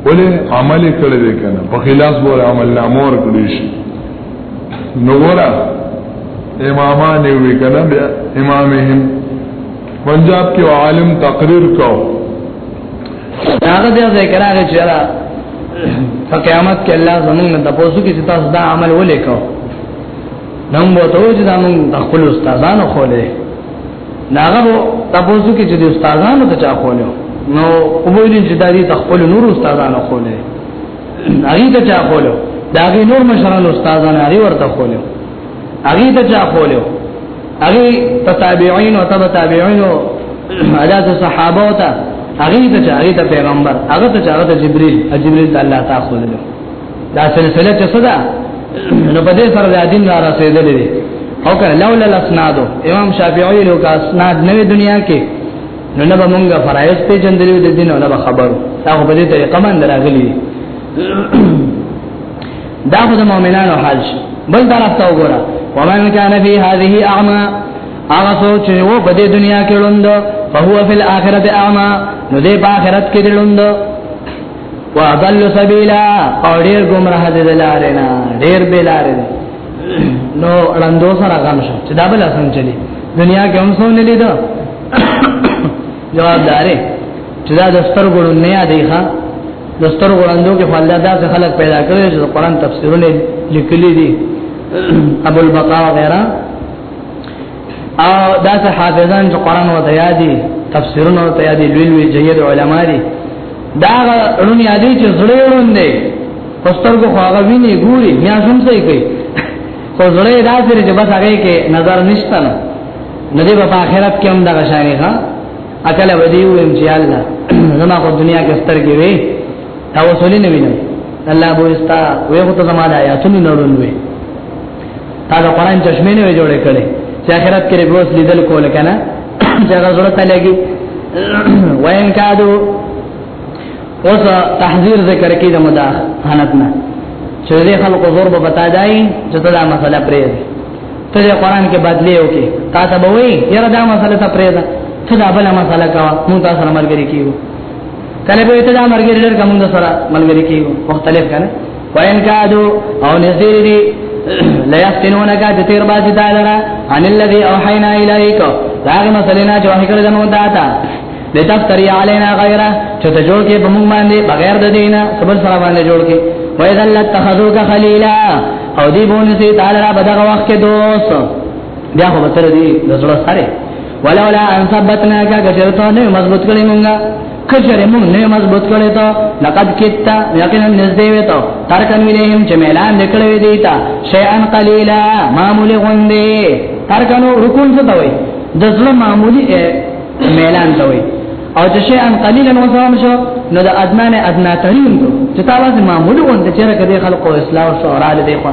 ولې عمل کړی دی کنه په خلاف ور عمل نامور کړی شي نو ورا امامان وی کنه بیا امامهم پنجاب کې عالم تقریر کو هغه بیا ذکر هغه چې را فقیامت کې الله زمونږ ته پوسو کې تاسو دا عمل ولې کو نو مو ته چې دا مونږ د خپل استادانو خولې ناغه تاسو کې چې د استادانو ته چا خولې نو وګورئ چې دا دې خپل نور استادانو خولې هغه ته چا خولې دا غي نور مشران استادانو هغه ورته خولې هغه ته چا خولې هغه تابعین او تبع تابعین او حضرت صحابه او ته هغه ته چا هغه ته پیغمبر هغه ته چا هغه ته جبريل جبريل الله تعالی خولې دا سلسله چې صدا نو په دې سره د دین را رسیدلې دي او کله لولا الاسناد امام شافعی له کا اسناد نوې دنیا کې نو نه به مونږه فرایض ته جندلې د دین او نه خبرو دا په دې طریقه باندې راغلي دا خو د مؤمنانو حال شي بل طرف ته وګوره ومن كان في هذه اعمى هغه سوچ چې وو په دې دنیا کې لوند فهو فی الاخرته اعمى نو دې په آخرت کې لوند واضل سبیلا او ډیر گمراه دي دلارینا ډیر بلارین نو رندو سره غم شو چې دا بل اسن چلی دنیا کې هم سو نه لیدو جواب دارې چې دا دستر ګړو نه یادې ښا دستر ګړندو کې فالدا دا خلک پیدا کړل چې قرآن تفسیرونه لیکلي دي ابو البقاء وغیرہ او دا څه حافظان چې قران و ته یادي تفسیرونه و ته یادي لوی لوی جید علما دي دا رونی یادي چې زړه وروندې پسترګو خواغه ویني ګوري میا سم څه کوي خو زړه دا سره چې بس هغه کې نظر نشته نو ندی په آخرت کې هم دا غشانې ښا اکل ودی و ان شاء الله زما په دنیا کې سترګې وي دا وسولې نه وینم الله بو استا وې هو ته زما د آیاتونو نړون وي تا د قران چشمه نه جوړې کړې چې آخرت کې بوس لیدل کول کنه چې هغه زړه ته لګي وین کادو اوس تحذير ذکر کې د مداهنت نه چې دې خلکو زور به بتا دی چې دا مسله پرې ده ته د قران کې بدلی وکي تا ته به وي یره دا مسله ته پرې ده ته دا بل مسله کا مونږ تاسو سره مرګري کیو کله به ته دا مرګري لر کوم سره مرګري کیو مختلف کنه وین کادو او نذیر دی لیفتنونک چې تیر باسي تا لرا ان الذي اوحینا الیک داغه مسلینا چې وحی کړل مو داتا لتفتری علینا غیره چې ته جوړ کې په موږ باندې بغیر د دینه سبل سره باندې جوړ کې وایذا لتخذوک خلیلا او دی بونه سي تعالی را بدغه وخت کې دوست بیا خو بتر دی د زړه سره ولولا ان ثبتناک کشرتو نه مضبوط کړی مونږه کچره مونږ نه مضبوط کړی ته لقد کتا یقینا نزدې وې ته تر کن ویلهم چې ميلان نکړې دی تا شیئن قلیلا معمول غوندې تر کنو رکون څه ته وې د زړه معمولی ميلان ته وې او چې شیئن قلیلا نو سم شو نو د ادنانه ادنا ترین ته چې تاسو معمول غوندې چې راکې خلکو اسلام او شورا له دی خو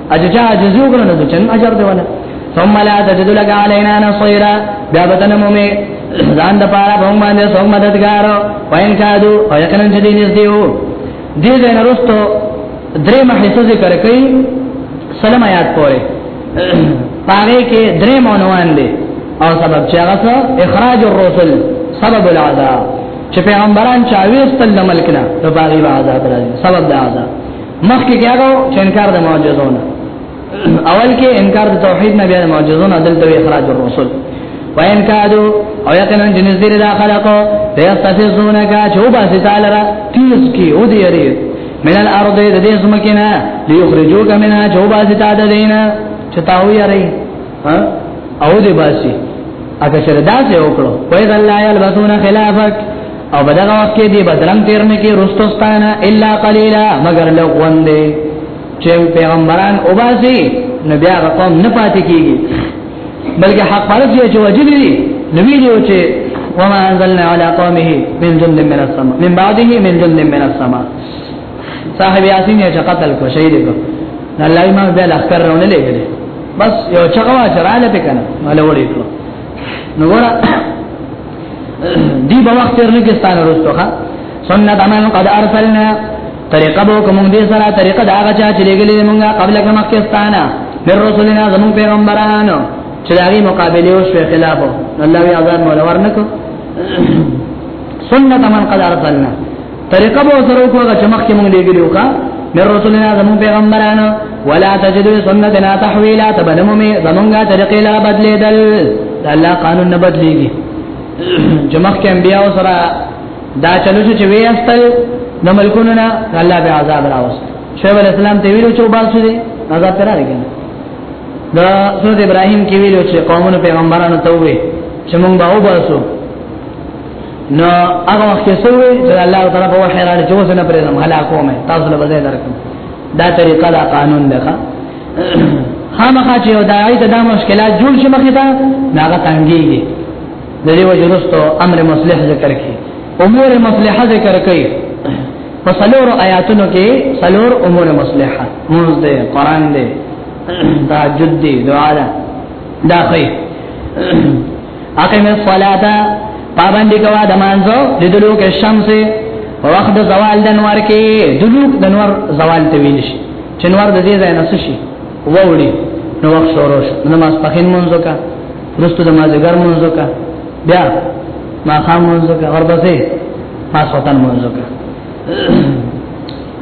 اجه چا عجزي وکړه نو چن اجر دی ولا ثم لا تجد لك علينا نصيرا بیا بدن مومي ځان د پاره په باندې څوک مددگار وین کادو او یقینا چې دې نږدې وو دې ځای نه رستو درې محسوس ذکر کوي سلام آیات پوره پاره کې درې مونوان دي او سبب چې هغه اخراج الرسل سبب العذاب چې پیغمبران چاوي استل ملک نه نو باغی عذاب راځي سبب د عذاب مخکې کېږو چې انکار د معجزو نه اول کې انکار د توحید نه بیا د معجزو نه دلته اخراج الرسل وین کادو او یقینا جنس دې دا خلقو ته استفزونک چې وباسي تعالی را تیز کی او دې یری من الارض دې زمکینا ليخرجوک منها چې وباسي تعالی دینا چې تاوی یری ها او دې باسي اګه چې دا څه وکړو وای الله یلبسون خلافک او بدغه وخت کې دې بدرنګ تیر نه کې رستوستانه الا قليلا مگر لغون دې چې پیغمبران او باسي نو بیا قوم نه پاتې کیږي بلکې حق پرس یې چې واجب دي نبی دی چې وما انزلنا على قومه من جند من السماء من بعده من جند من السماء صاحب یاسین یې چې قتل کو شهید کو الله یې ما به لخر رونه لګل بس یو چغوا چراله پکنه مله وړي کو نو ورا دی په وخت تر نه کې ستانه وروسته ښا سنت من قد ارسلنا طریقه بو کوم دې سره طریقه دا غچا چې لګلې مونږه قبل کوم پاکستانه پر رسولنا زمون پیغمبرانو چې داغي مقابله او شیخ خلاف الله وی آزاد مولا ورنکو سنت من قد ارسلنا طریقه به سره وکړه چې مخکې مونږ لګیلو کا من رسولنا زمون پیغمبرانو ولا تجدو سنتنا تحویلا تبنمو می زمونږه طریقې لا بدلیدل الله قانون نه بدلیږي چې مخکې انبیاء سره دا چلو چې وی استل د ملکونو نه الله به عذاب راوست شیخ الاسلام ته ویلو چې وباسو دي عذاب تر راغی دا سورۃ ابراهیم کې ویلو چې قومونو پیغمبرانو ته وی چې مونږ به وباسو نو هغه وخت کې سوې چې الله تعالی په وحی راړي چې وسنه پرې زم هلاکو مې تاسو له بځای درکم دا طریقه دا قانون ده خامخا چې یو داعی ته دا مشکلات جوړ شي مخې ته هغه تنګيږي د دې وجرستو امر مصلح ذکر کړي امور مصلحه ذکر کړي په څلور آیاتونو کې څلور امور مصلحه موږ دې قران دې تهجد دې دعا ده دا خیر اقیم الصلاة پابندی کوا د مانځو د دلوک الشمس په وخت د زوال د نور کې دلوک د نور زوال ته ویل شي چې نور د دې ځای نه شي ووري نو وخت شروع شو نو ما سپخین مونږه کا رستو د ما زګر مونږه کا بیا ما خام مونږه کا اور بسې ما سوتن مونږه کا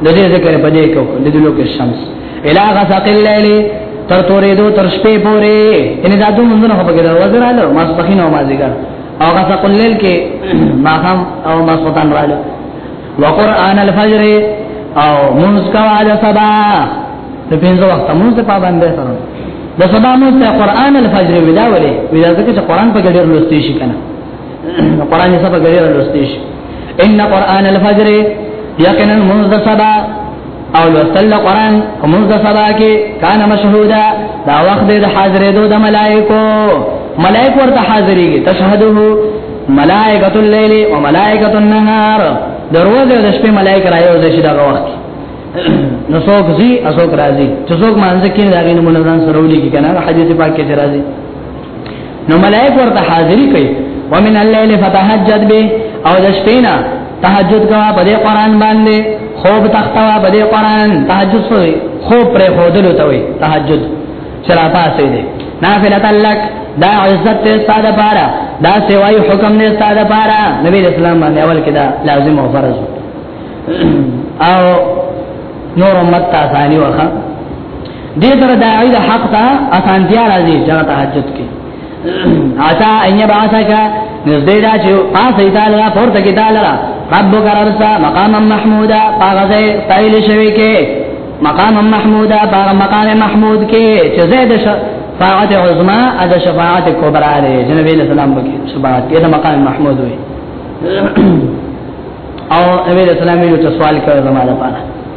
د دې ذکر په دې کو د دلو کې شمس الا غسق الليل تر تورې دو تر شپې پورې ان دا دوه منځونه په کې دا وزر اله ما سپخینه ما ذکر او غسق الليل کې ما هم او ما سلطان رااله وقران الفجر او منځ کا على صبا د پنځه وخت منځ په باندې سره د صبا منځ ته قران الفجر ودا ولې ودا ځکه چې قران په ګډیر لوستې شي کنه قران یې سبا ګډیر لوستې شي ان قران الفجر یقینا منذ صبا او لوستل قران منذ صبا کې کان مشهودا دا وخت د حاضرې دو د ملائکو ملائکه ورته حاضرېږي تشهده ملائکۃ الليل و ملائکۃ النهار دروازه د شپې ملائکه رايو د شي دا وخت نو څوک زی اسوک راځي چې څوک مانځ کې دا غي نمونه ځان سره ولي کې کنه حدیث پاک کې راځي نو ملائک ورته حاضری کوي ومن الليل فتهجد به او د شپینا تهجد کوا په دې قران باندې خوب تختوا په دې قران تهجد سوې خوب پر خودل ته وي تهجد چرا پاسې دې نافله تلک دا عزت ته ساده پارا دا سیوای حکم نه ساده پارا نبی اسلام باندې اول کې دا لازم او فرض او نور امت ته ثاني وخه دې سره داعی د حق ته اسانتیا راځي چې تهجد کې عسا ان يبعثك نزدې دا چې پاسې تعالی پورته کې تعالی رب کررسا مقام محمودا پاغه تایل شوی کې مقام محمودا پاغه مقام محمود کې چې زید شفاعت عظما از شفاعت کبرا له جنبی اسلام بکی شفاعت کې دا مقام محمود وي او نبی اسلام یې سوال کړو زموږ لپاره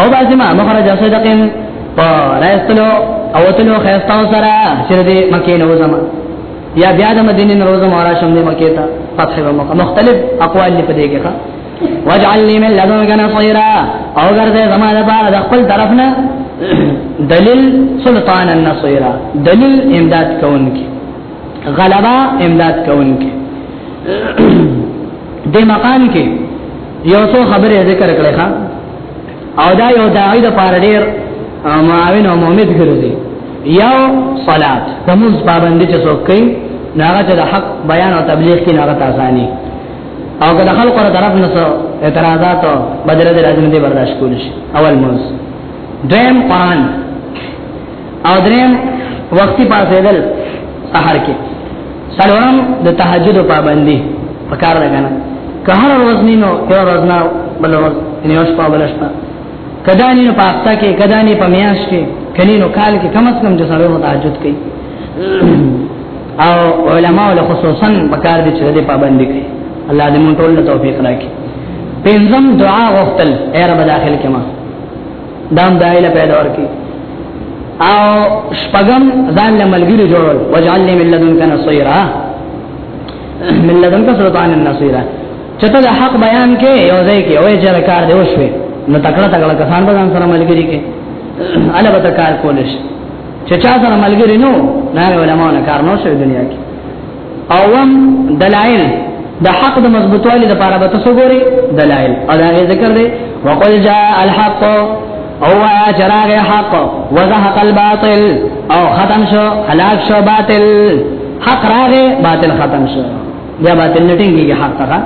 او بعضی ما مخرج صدقین په راستلو او تلو خیستاو سره چې دې مکه نه وځم یا بیا د مدینه نه وځم او راشم دې مکه ته فتح به مکه مختلف اقوال دې پدې کې ښه واجعل لي من لدنك نصيرا او ګرځه زما د بار د خپل طرف نه دلیل سلطان النصيرا دلیل امداد کوونکی غلبا امداد کوونکی د مقام کې یو څو خبره ذکر کړې ښا او دا یو داعی د پاره ډیر معاون او مؤمن ګرځي یو صلات کومز پابند چې څوک کوي ناغه چې د حق بیان او تبلیغ کې ناغه تاسانی او که د خلکو تر طرف نه اعتراضات او بدره د راځم دي برداشت کول شي اول موز دیم قران او دریم وختي پاسېدل سحر کې سلورم د تهجد پابندي پکار ده کنه که هر ورځ نینو یو ورځ نه بل ورځ یو شپه بل شپه کدا نینو په هفته کې کدا نی په میاش کې کنینو کال کې کم از کم چې سره تهجد کوي او علماء له خصوصا پکار دي چې دې پابندي کوي الله دې مونږ ټول ته توفیق راکړي پنځم دعا غوښتل اے رب داخل کما دام دایله پیدا ورکی او شپغم ځان له ملګری جوړول وجعلنی من لدنک نصيرا من لدنک سلطان النصيرا چته د حق بیان کې یو ځای کې وای چې کار دی وشوي نو تکړه تکړه کسان به ځان سره ملګری کې اله به کار کولش چې چا سره ملګری نو نه علماء نه کار نو شوی دنیا کې اوم دلائل د حق د مضبوطوالي لپاره به تاسو ګوري دلائل او دا ذکر دی وقل جاء الحق او چراغ حق وزهق الباطل او ختم شو هلاك شو باطل حق راغه باطل ختم شو بیا باطل نټینګي حق ته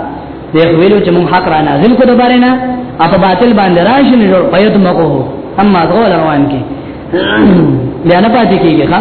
دی ویلو چې مون حق را نازل کو دوباره نه اپ باطل باندې راشي نه جوړ پيت مکو اما غول روان کی بیا نه پاتې کیږي ښا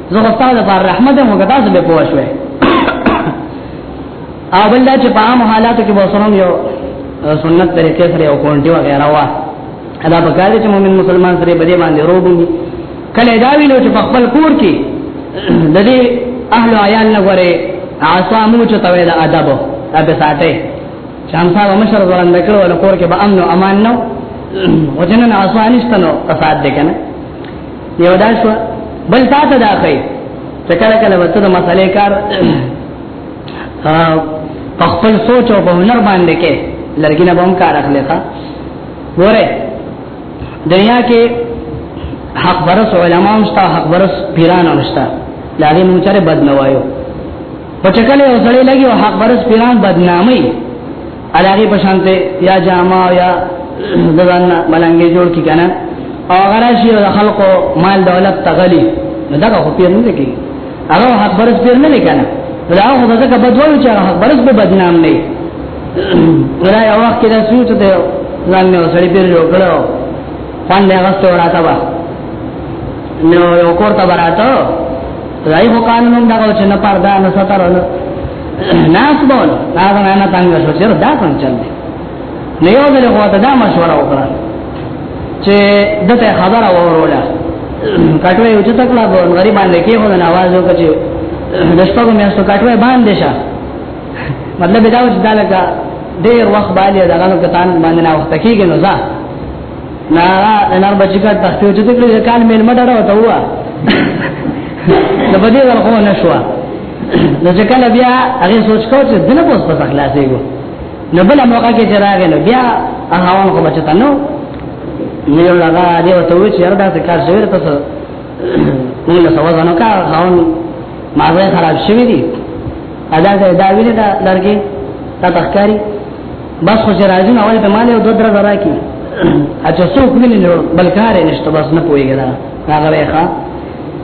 زه استاد پر رحمت مو غدا څه به پوه شوې او بل چې په عام حالاتو کې وسرم یو سنت طریقې سره او کونټي وغیرہ وا ادا په کار چې مؤمن مسلمان سره بده باندې روبني کله دا ویلو چې په خپل کور کې د دې اهل عیال نه غره عصامو چې توې د ادب په ساته چان صاحب مشر ځوان نکړو له کور کې به امن او امان نو وجنن عصانشتنو فساد دې کنه یو دا شو بل تا ته دا کوي چې کله کله وته د مسالې کار په خپل سوچ او په هنر باندې کې لرګینه بم کار اخلي ښا وره دنیا کې حق برس علماء مشتا حق برس پیران مشتا لاغي مونږ چره بد نه وایو په چکلې او سړې لګي او حق برس پیران بدنامي علاقه پشانته یا جامع یا دغه ملنګي جوړ کی کنه او غراشي او خلکو مال دولت تغلی نو دا خو پیر نه کی هغه حق برس پیر نه کنه دا خو دا که بدول چې هغه حق برس به بدنام نه ورا یو وخت کې دا سوچ ته ځان نه سړی پیر جوړ کړو باندې هغه ستورا تا با نو یو کوړه براته راي هو قانون دا چې نه پردا نه ستاره ناس بول دا نه نه تنګ شو چر دا څنګه چل دی نه یو دل غو ته دا مشوره وکړه چې دته خبره وروړه کټوي او چې تکلا بول غریب باندې کې هو نه आवाज وکړي چې دشتو مې ستو کټوي باندې شه مطلب دا و چې دا لکه ډیر وخت باندې دا غنو کتان باندې نه وخت کېږي نو ځه نا نه بچی کا تخته چې دې کله کال مې مډړو ته ووا د بده ورخو نشوا نو چې کله بیا هغه سوچ کو چې دنه پوس په خلاصې وو نو بل موقع کې چې راغی نو بیا هغه ون خو بچتا نو نو یو لگا دی وته و چې اردا ته کار شوی ته څه نو له سوا ځنو کا خاون مازه خراب شوی دی ادا ته دا ویل دا لرګي تا تخکاری بس خو چې راځي نو اول ته مال یو دوه درځه راکی اچھا څوک ویني بلکاره نشته بس نه پويګا هغه ښه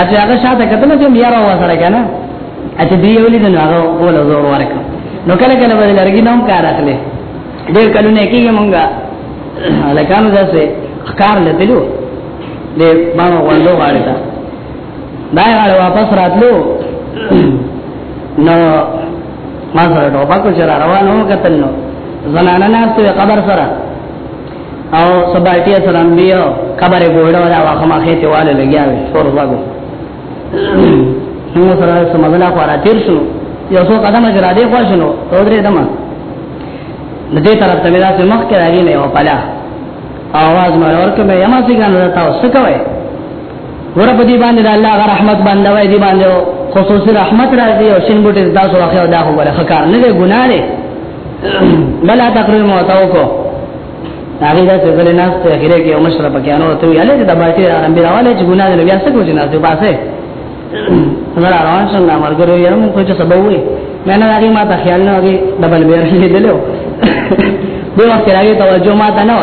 اته هغه شاته کتل چې یاره و سره کنه اته دی یو لیدل هغه ولا زور ورک نو کله کله به لرګي نوم کار اخلي ډیر کله نه کیږي مونږه لکانو داسې کار لدلو د باندې وندو غاړه تا دا غاړه واپس راتلو نو ما سره ټوپک چر روانو کتل نو زنانه ناس ته قبر سره او سباټیا سره انبیو خبره ګوړو دا واخه ما خېته والے لګیا وي شور وګو نو سره سمزلا خورا تیر شو یو څو قدمه جرا دی خوښنو تو درې دمه د دې طرف ته دا چې مخ کې راغی نه او پلا اواز مې ورکه مې یما څنګه نه تاسو کوي ور په دې باندې د الله غ رحمت باندې وای دي باندې خصوصي رحمت راځي او شین بوټي تاسو راخه دا خو بل خکار نه دی ګناه دی بل تقریر مو تاو کو هغه دا څه بل نه ته غیره کې عمر شرف کې انو ته ویل دا باټي رحم به راواله چې ګناه دی بیا څه کوی نه دی باسه نه روان شم نه مرګره یې مو کوی چې سبب وي مې نه هغه ما ته خیال نه هغه ډبل بیر لیدلو به وخت راغی توجه ما ته نه و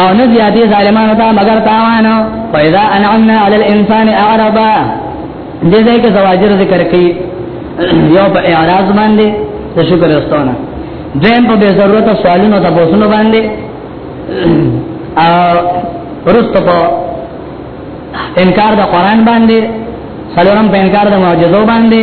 او نه زیاتې ظالمانو ته مگر تاوان فاذا انعمنا على الانسان اعرض دې ځای کې زواجر ذکر کړي یو په اعراض باندې د شکر استونه دیم په بے ضرورت سوالونو ته بوسنو باندې او ورست په انکار د قران باندې سلورم په انکار د معجزو باندې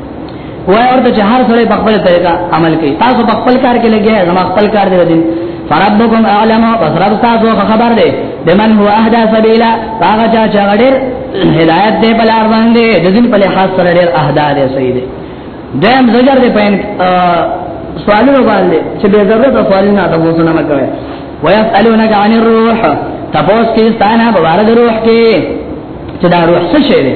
وای ورته چې هر سره په خپل طریقه عمل کوي تاسو په خپل کار کې لګیا زما خپل کار دی دین فربکم اعلم پس رب تاسو خبر دی بمن هو اهدا سبیلا هغه چا چې غډر هدایت دی په لار باندې د دین په لحاظ سره ډیر اهدا دی صحیح دی دیم زجر دی پاین سوالونه باندې چې به ضرورت سوالونه د وسونه مکوي ويسالونك عن الروح تاسو کې ستانه بوارد روح کې چې دا روح څه شي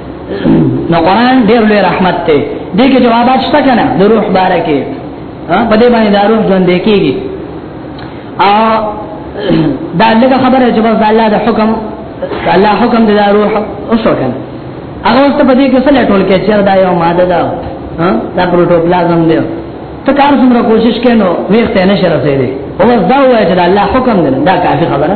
نو قران ډېر لوی رحمت دی دې کې جوابات شته کنه د روح باره کې ها په دې باندې دا روح ژوند کېږي او دا لږه خبره چې بس الله د حکم الله حکم دی دا روح اوسو کنه هغه اوس په دې کې څه لټول کې چې دا یو ماده ده ها دا پروتوپلازم دی ته کار څومره کوشش کینو ویخت نه شي رسېدي او دا وایي چې الله حکم دی دا کافي خبره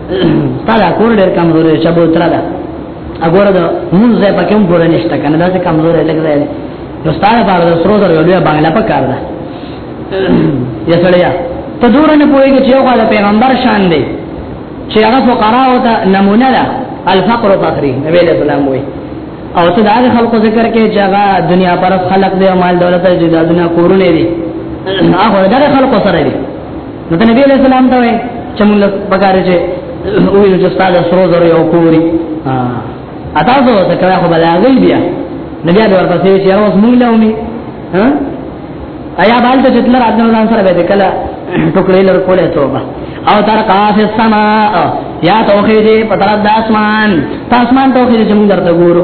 تالا کور ډېر کمزورې چې بول تر دا وګوره دا مونږ زه پکې هم ګور نشته کنه دا چې کمزورې لګ دی نو ستاره بار د سرو درو لوی بنگلا په کار ده یا سړیا ته دور نه پوهیږي چې یو غاله پیغمبر شان دی چې هغه فقرا او ته نمونه ده الفقر فقری نبی له سلام وي او ته دا خلکو ذکر کې چې هغه دنیا پر خلق دی او مال دولت دی دا دنیا کورونه دي هغه دا خلکو سره دي نو د نبی علیہ السلام ته وای چې موږ بګار چې ویل چې ستاسو سره زره یو کوری ا تاسو ته کړه خو بلاغی بیا نبی علیہ ورپسې چې اوس موږ له ومي ها ایا بالته چې تل راځنه ځان سره به کله ټوکړې لر کوله توبه او تر قاف السما یا توخی دې پتر د اسمان تاسو مان توخی دې چې موږ درته ګورو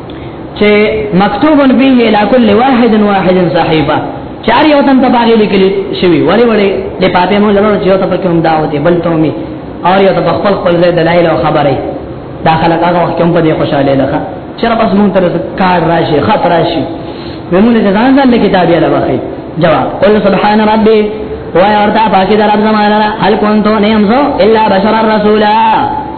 چې مکتوب فيه الى كل واحد واحد صحيفه چار یو تن تباغی لیکلی شوی وړي وړي د پاتې مو لرو چې یو ته پکې هم داو دی بل ته می او یو ته خپل خپل ځای دلایل او خبرې داخله هغه وخت کوم په دې خوشاله لخه چر پس مونږ تر کار راشي خط راشي ومن دې ځان ځان کتاب یې لوخي جواب قل سبحان ربي وای ورته پاکي در رب زمانه هل كنت نيمزو الا بشر الرسول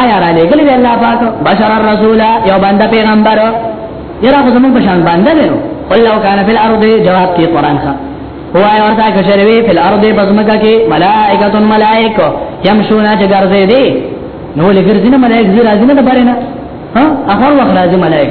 آیا را لګل دی الله پاک بشر الرسول یو بنده پیغمبر یرا خو زمون په شان بنده دی نو قل لو کان فی الارض جواب کی قران ښا هو آیا ورته کشروی فی الارض بزمکه کی ملائکۃ ملائک یمشون چې ګرځې دی نو لګرځینه ملائک زی راځینه د بارینه ها اخر وخت راځي ملائک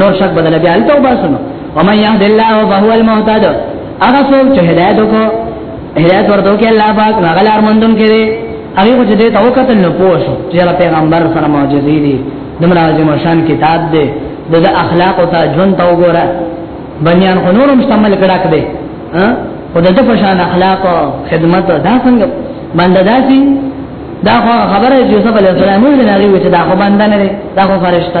نور شک بدل بیا الته وباسنو ومن يهد الله فهو المهتد هغه څوک چې هدایت وکړو هدایت ورته کې الله پاک هغه لار مندون کړي هغه کو چې دې ته وکتل نو پوه شو چې الله پیغمبر سره معجزې دي دمر عظیم شان کتاب دی د اخلاق او ژوند ته وګوره بنیان خو نورم شامل کړه کړي ها او د په شان اخلاق او خدمت دا څنګه باندې داسي دا خبره چې یوسف علی السلام ویل نه وی چې دا خو باندې نه دا خو فرشته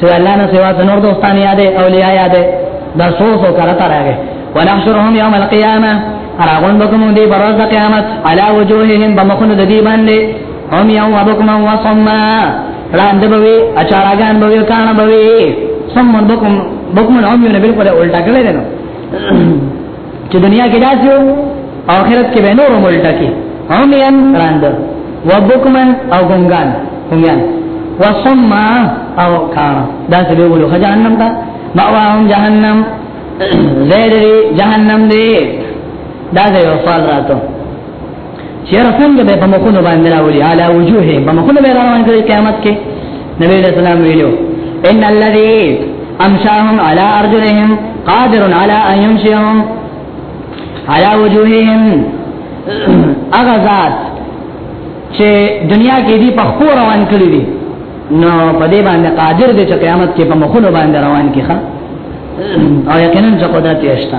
چې الله نه سوا نور دوستان یادې اولیاء یادې دا سو سو کرا ترغه ونحشرهم یوم القیامه اراغون بکم دی بروز قیامت علا وجوههم بمخون دی باندې هم یو وبکم وصما راند بوي اچاراګان بوي کان بوي سمون بکم بکم عميون بالکل الټا کړی دی نو چې دنیا کې داسې او آخرت کې به نور ملټه کې هم یان راند وبکمن او ګنګان هم یان وصما او کان داسې به ولو جهنم ته ماواهم جهنم زیدری جهنم دی دا یو سوال راته چیر څنګه به په مخونو باندې راولي علا وجوه په مخونو به روان کړي قیامت کې نبی رسول الله ویلو ان الذي امشاهم على ارجلهم قادر على ان يمشيهم على وجوههم اغزاد چې دنیا کې دی په خو روان کړی دي نو په دې باندې قادر دی چې قیامت کې په مخونو باندې روان کیخه او یقینا چې قدرت یې شته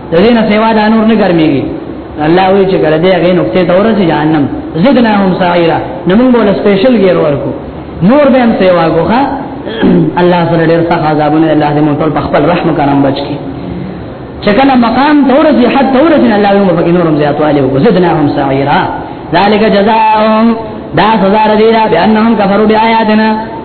د دې نه سیوا دا نور نه ګرميږي الله وی چې ګره دې هغه نقطه ته ورسې جهنم زدناهم سعیرا نمون بول سپیشل غیر ورکو نور به هم سیوا کوخه الله سره ډیر څه عذابونه الله دې مونږ ټول په خپل رحم کرم بچ کی چکنا مقام تورث حد تورث الله یوم فکر نورم زیاتواله وزدناهم سعیرا ذالک جزاءهم دا سزا ردیرا بانهم کفروا بیااتنا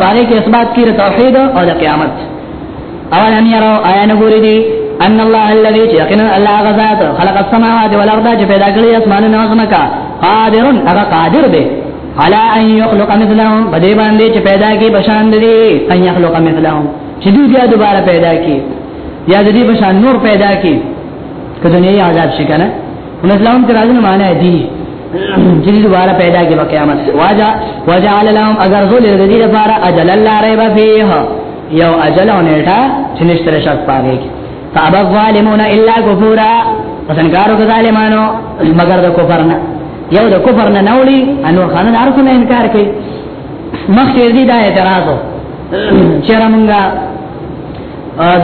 باندې کې اثبات کړي توحید او د قیامت اول ان یرو آیا نه ګوري دي ان الله الذي يقينا الله غزاد خلق السماوات والارض چې پیدا کړی اسمانونه او زمکا قادر هغه قادر دی على ان يخلق مثلهم بدی باندې چې پیدا کی بشان دي ان يخلق مثلهم چې دوی بیا دوباره پیدا کی یا دې بشان نور پیدا کی کله نه عذاب شي کنه نزلهم ترازن معنی دی چې دوباره پیدا کې په قیامت واجا وجعل لهم اگر ذل الذی لپاره اجل لا ریب فیه یو اجل او نیټه چې نشتره شک پاره کې فابا الظالمون الا کفورا پسنکارو که ظالمانو مگر د کفر نه یو د کفر نه نوړي انو خان دار کو نه انکار کوي مخکې دې دا اعتراض چیرې مونږه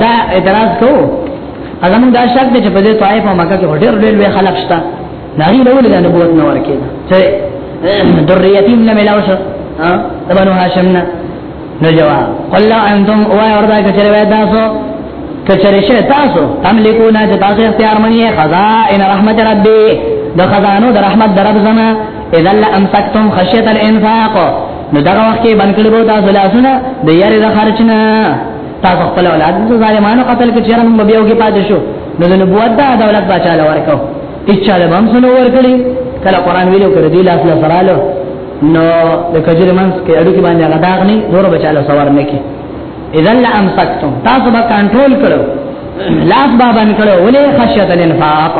دا اعتراض کو اګم دا شک چې په دې طائف او مکه کې ډېر ډېر وی خلک شته ناری له ولې د نبوت نه ورکې چې ذریاتیم نه ملاو شو ها د بنو هاشم نه نو جواب قل لا انتم او وردا کچره وای تاسو کچره شه تاسو تملکونا چې تاسو اختیار منی خزائن رحمت ربي د خزانو د رحمت در رب زما اذا لامسكتم خشيه الانفاق نو دغه وخت کې بنکړي بو تاسو لاسونه د یاري د خرچنه تاسو خپل اولاد د ظالمانو قتل کې چیرې موږ بیا وګی پاتې شو نو د نبوت دا دولت بچا لور کو اچا له هم سنو ور کړی کله قران ویلو کړ دی لاس له سرالو نو د کجر منس کې اډو کې باندې غداغ نه نور بچاله سوار نه کې اذا لا امسکتم تاسو به کنټرول کړو لاس بابا نکړو ولې خشیت الانفاق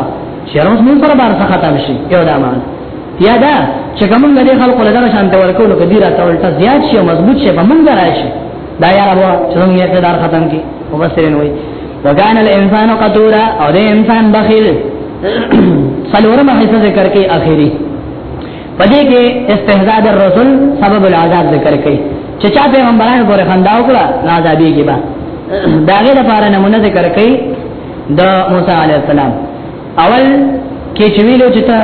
شروز من سره بار څخه ختم شي یو دا مان یا دا چې کوم غلي خلق له دغه شانته ورکو نو کدی را تول ته زیات شي مضبوط شي په مونږ راشي دا یا رب څنګه یې اقتدار ختم کی مبصرین وای وکان الانسان قتورا او دې انسان بخیل سلورم حصہ ذکر کې اخیری پدې کې استهزاء الرسل سبب العذاب ذکر کې چې چا پیغمبرانو پورې خندا وکړه عذابې کې با داغه لپاره نمونه ذکر کې د موسی علی السلام اول کې چې ویلو چې ته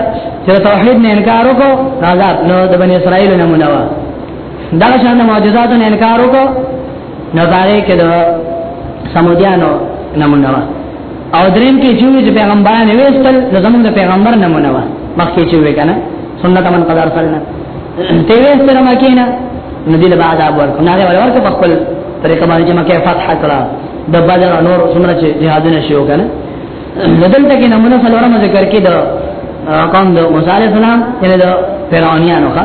توحید نه انکار وکړو عذاب نو د بنی اسرائیل نمونه وا دا شان معجزاتو نه انکار وکړو نو باندې کې دا سمودیانو نمونه وا او دریم کې چې پیغمبران وېستل د زمونږ د پیغمبر نمونه وا مخکې چې وې کنه سنت من قدر سره ته وېستل مکینا ندی له بعد ابو ورکو نه ور ورکو په خپل طریقه باندې چې مکه فتح کړه د بدر نور څومره چې جهادونه شو کنه دلته کې نمونه څلورم ذکر کې دا قوم د موسی عليه السلام یعنی د فرعونانو ښا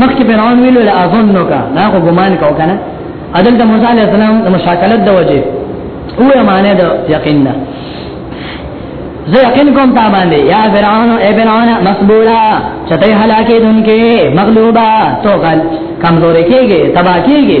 مخکې فرعون ویلو لا اظن نو کا نه خو ګمان کو کنه عدل د موسی علی السلام د مشاکلت د وجه هو معنی د یقین نه زه یقین کوم تا باندې یا فرعون ای فرعون مسبولا چته هلاکه دونکې مغلوبا تو غل کمزورې کېږي تبا کېږي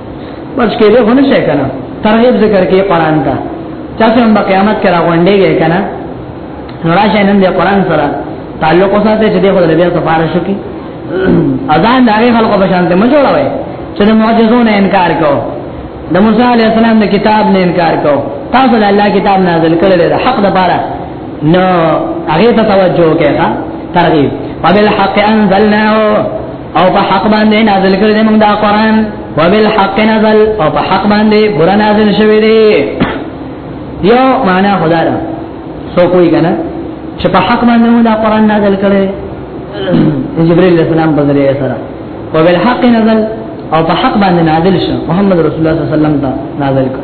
بس کې دې خونه شي کنه ترغیب ذکر کې قران ته تاسو هم قیامت کې راغونډيږئ کنه نو راشه نن دې قران سره تعلق وساته چې دې خو دې بیا سفاره شو کې اذان دغه خلکو په شان ته مجوړوي چې د معجزو نه انکار کو د موسی علی السلام د کتاب نه انکار کو تاسو د الله کتاب نازل کړل د حق د پاره نو هغه ته توجه وکړه ترغیب وبالحق انزلناه او په حق باندې نازل کړی دی موږ دا قران وبالحق نزل او په حق باندې ګور نازل شوی دی یو معنا خدا را سو کوی کنه چې په حق باندې موږ دا قران نازل کړی جبرئیل علیہ السلام په ذریعہ سره وبالحق نزل او په حق باندې نازل شو محمد رسول الله صلی الله علیه وسلم ته نازل کړ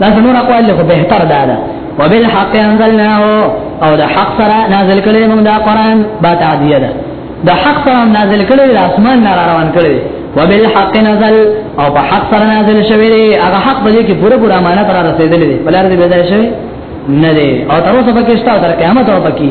دا څنور اقوال له بهتر دا ده وبالحق انزلناه او د حق سره نازل کړي موږ دا قران با تعدیه ده د حق سره نازل کړي د اسمان نه روان کړي وبالحق نزل او په حق سره نازل شوی دی هغه حق به کې پوره پوره امانت را رسیدلې دی بلار دې بدل شوی نه دی او تر اوسه پکې شته تر قیامت او پکې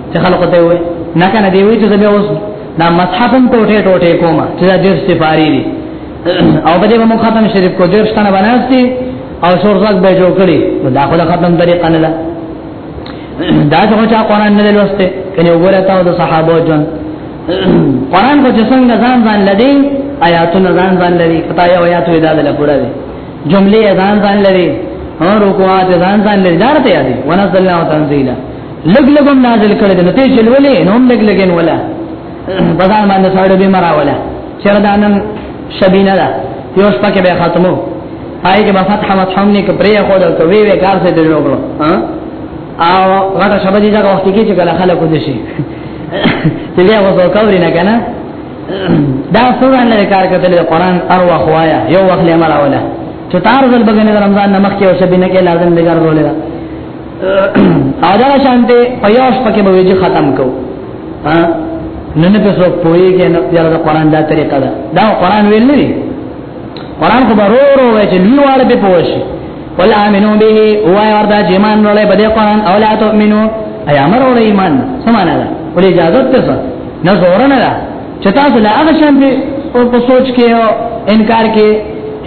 چې خلکو ته وي نه کنه دی وی چې زه به اوس دا مصحفم ټوټه ټوټه کوم چې دا ډېر سفاری دي او بده به مخاتم شریف کو ډېر شتنه بناستي او شور زګ به جوړ کړي دا خو د ختم طریقه نه ده دا څنګه چې قرآن نه لوسته کني وګوره تاسو د صحابه جون قرآن کو چې څنګه ځان ځان لدی آیاتونه ځان ځان لري کتا یو آیات وی دا د لپاره دي جملې ځان ځان لري او رکوعات ځان ځان لري دا ته یادي ونزلنا تنزیلا لګ لګم نازل کړی نو ته چلولې نو هم لګ لګین ولا بازار باندې ساړو به مرا ولا چردانن شبینه ده یو شپکه به ختمو پای کې به فتح متحم نه کپرې خو دا کوي وی کار څه دی جوړو ها او غټه شپه دي دا وخت کې چې کله خلک ودی شي چې بیا وځو کوري نه کنه دا سورہ نه کار کتل قرآن اروا خوایا یو وخت لمر اوله چې تار ځل بګنه رمضان نمخ کې او شبینه کې لازم دګر رولې او دا شانته په یوش پکې به ویجه ختم کو ها نن په څو پوي کې نه یاره د قران دا طریقه ده دا قران ویل نه دي قران خو ضرور وای چې لوی واړه به پوښي ول امنو به وای وردا چې ایمان ولې په دې قران او لا تؤمنو اي امر ولې ایمان سمانه ده ولې اجازه ته څه نه زور نه ده چې تاسو لا هغه شان به په سوچ کې او انکار کې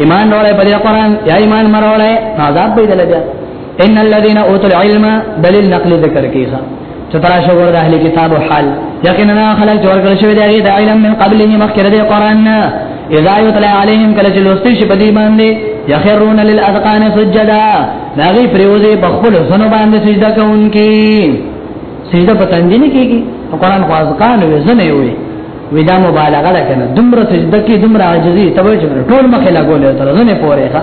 ایمان ولې په دې قران یا ایمان مرولې عذاب به دلته ان الذين اوتوا العلم دلیل نقلی ذکر کیږي چې تراشه ور د اهل کتاب حال یقینا خلک جوړ کړی شوی دی د علم من قبله مخکره دی قران اذا يتلى عليهم کله چې لوستي شي په دې باندې يخرون للاذقان سجدا دا غي پریوزي په خپل سن باندې سجده کوونکي سجده په تندې نه کیږي قران خو اذقان وي زنه وي ودا مبالغه ده کنه دومره سجده کې دومره عاجزي ته وایي ټول مخه لا ګولې تر زنه پورې ښه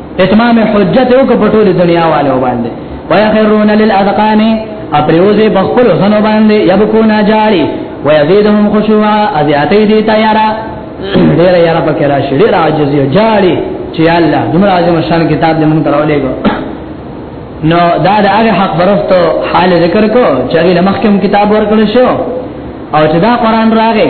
اتمام حجت یو کو پټول دنیا والو باندې ويخرون للاذقان اپریوزه بخل حسن باندې یبکونا جاری ويزيدهم خشوعا ازیاتی دی تیارا ډیر یارا پکې راشي ډیر عاجزی جاری چې الله دمر عظیم شان کتاب دې مونږ تراولې کو نو دا د هغه حق برفتو حال ذکر کو چې هغه مخکم کتاب ورکړ شو او چې دا قران راغی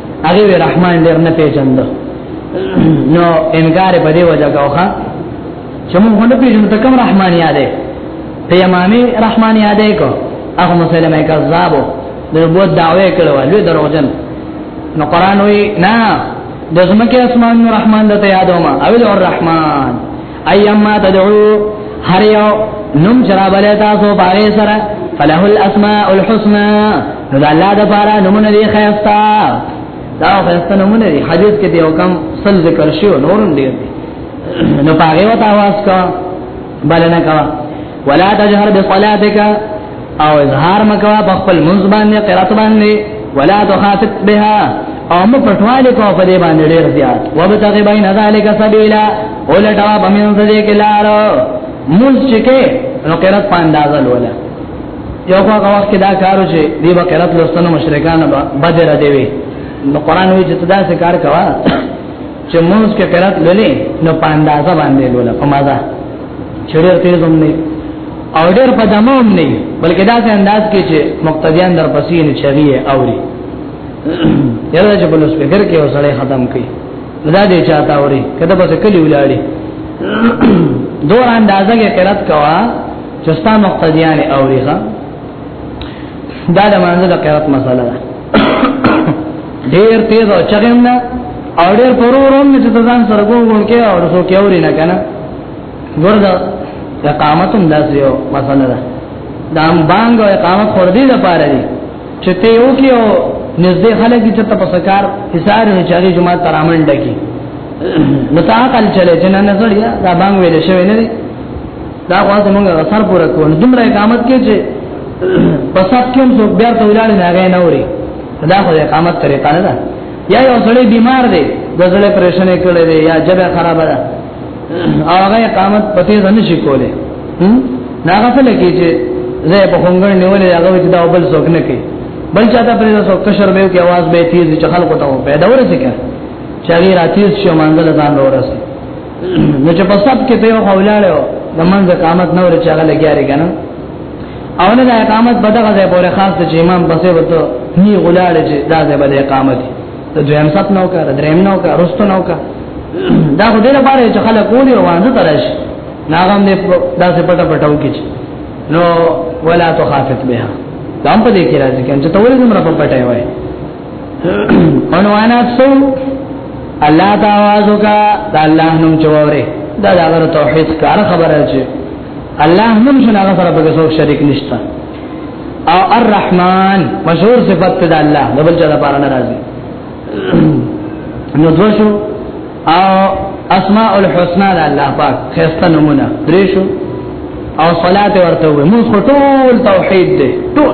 هغه وی رحمان ډیر نه پیژند نو انکار په دی وجه کاوخه چې موږ نه پیژنو ته کوم رحمان یادې ته امامي رحمان یادې کو هغه مسلمه کذابو د بو دعوی کړو لوی دروغجن نو قران وی نه د زمکه اسمان رحمان د یادو ما او الرحمن ايما تدعو هر یو نوم چرا بلې تاسو باغې سره فله الاسماء الحسنى نو د الله د پاره نمونه دی خیستا دا خیستا نمونه دی حدیث کې دی حکم سل ذکر شو نورم دی نو پاره وتا واس کا بلنه کا ولا تجهر بصلاتک او اظهار مکوا په خپل منځ باندې قرات باندې ولا تخافت بها او مو پټواله کو په دې باندې ډېر زیات وبتغي بین ذالک سبیلا ولټا بمن ذې کې لار مونږ چې کې نو قرات په اندازه لولا یو هغه وخت کې دا کارو چې دی به قرات لوستنه مشرکان بدر دی وی نو قران وی چې دا څه کار کوا چې موږ کې قرات لولې نو په اندازه باندې لوله په مزه چړې تیز هم نه او ډېر په دمه هم نه بلکې دا څه انداز کې چې مقتدیان در پسې نه چوي اوري یره چې بل سپیکر کې وسړې ختم کړي دا دې چاته اوري کله پس کلی ولاړي دور اندازه کې قرات کوا چې ستا مقتدیان اوري ښا دا د مانزه د قرات مسله ده ډیر تیز او چغم نه او ډیر پرورم چې ځان سره ګونګون کې او رسو کې اوري نه کنه ورته اقامت هم داسې یو مسله ده دا هم بانګ او اقامت خور دې د پاره دي چې ته یو کې او نږدې خلک چې ته په سکار حساب نه چاري جماعت ترامل ډکی نو تا کال چلے جنان نظر یا دا بانګ ویل شوی نه دی دا خو زمونږ سر پوره کول دومره اقامت کې چې په سات کې هم څوک بیا ته ولاړ نه غي نه وري دا خو اقامت طریقه نه ده یا یو سړی بیمار دی د زړه پرېشنې کړې دی یا جبه خراب ده او هغه اقامت پتی ځنه شي کوله نه غفل کی چې زه په خونګړ نیولې هغه چې دا بل څوک نه کوي بل چاته پرې دا څوک کشر به کې आवाज به تیز چې خلکو ته پیدا ورسې کړه چې هغه راتیز شي مانځل ځان ورسې نو چې په سب کې ته یو خولاړو د منځ قامت نور چې هغه لګیاري کنه او نه د اقامت په دغه ځای پورې خاص چې امام بسې وته نی غلاړ چې دا ځای به د اقامت ته دویم سات نو کار دریم نو کار رستو نو کار دا خو دې لپاره چې خلک ولې روانه ترش ناغم دې داسې پټه پټاو کې نو ولا تخافت بها دا هم په دې کې راځي چې تولې زمره په پټه وای عنوانات سو الله ته आवाज وکا د الله نوم چوره دا د هغه توحید کار خبره چې الله نوم شنه هغه سره به څوک شریک نشته او الرحمن مشهور صفت د الله د بل چا لپاره ناراضي نو دوشو او اسماء الحسنا د الله پاک خسته نمونه دریشو او صلات ورته وي موږ ټول توحید دی ټول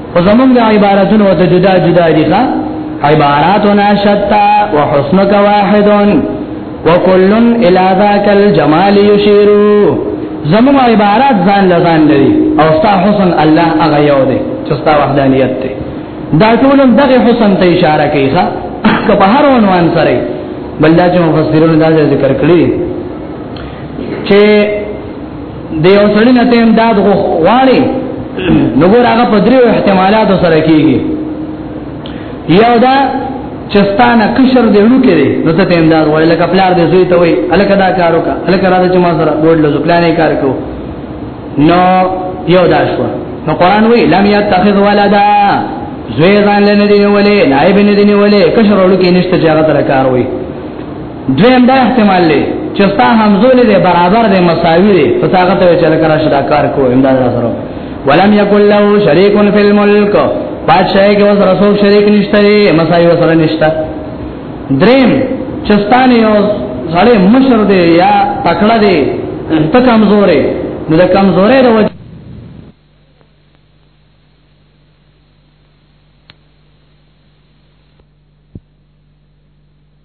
خو زمونږ عبارتونه وته جدا جدا دي ښا عباراتنا شتا وحسنك واحد وكل الى ذاك الجمال يشير زمونږ عبارات ځان لزان لري او ستا حسن الله هغه یو دی چې ستا وحدانیت دی دا ټول دغه حسن ته اشاره کوي ښا که په هر عنوان سره بلدا چې مفسرون دا ذکر کړی چې د یو سړی نه ته امداد غواړي نو ګور هغه په دریو احتمالاتو سره کیږي یو دا چستانه کشر دی ورو کړي نو ته امداد وای لکه پلار دې زوی ته وای الکه دا کارو کا الکه راځه چې ما سره ګوډ لږ پلانې کار کو نو یو دا شو نو قران وی لم يتخذ ولدا زوی ځان لنه دی ولې نائب نه دی ولې کشر ورو کې نشته چې هغه تر کار وای دویم دا احتمال لري چې ستا همزول دې برابر دې مساوي دې په هغه ته چې لکه راشه دا کار کو امداد سره ولم یکل له شریک فی الملک بادشاہ کې وس رسول شریک نشته مساوي سره نشته دریم چستانه یو سړی مشر دې یا تکړه دې ته کمزورې نو د کمزورې د وجه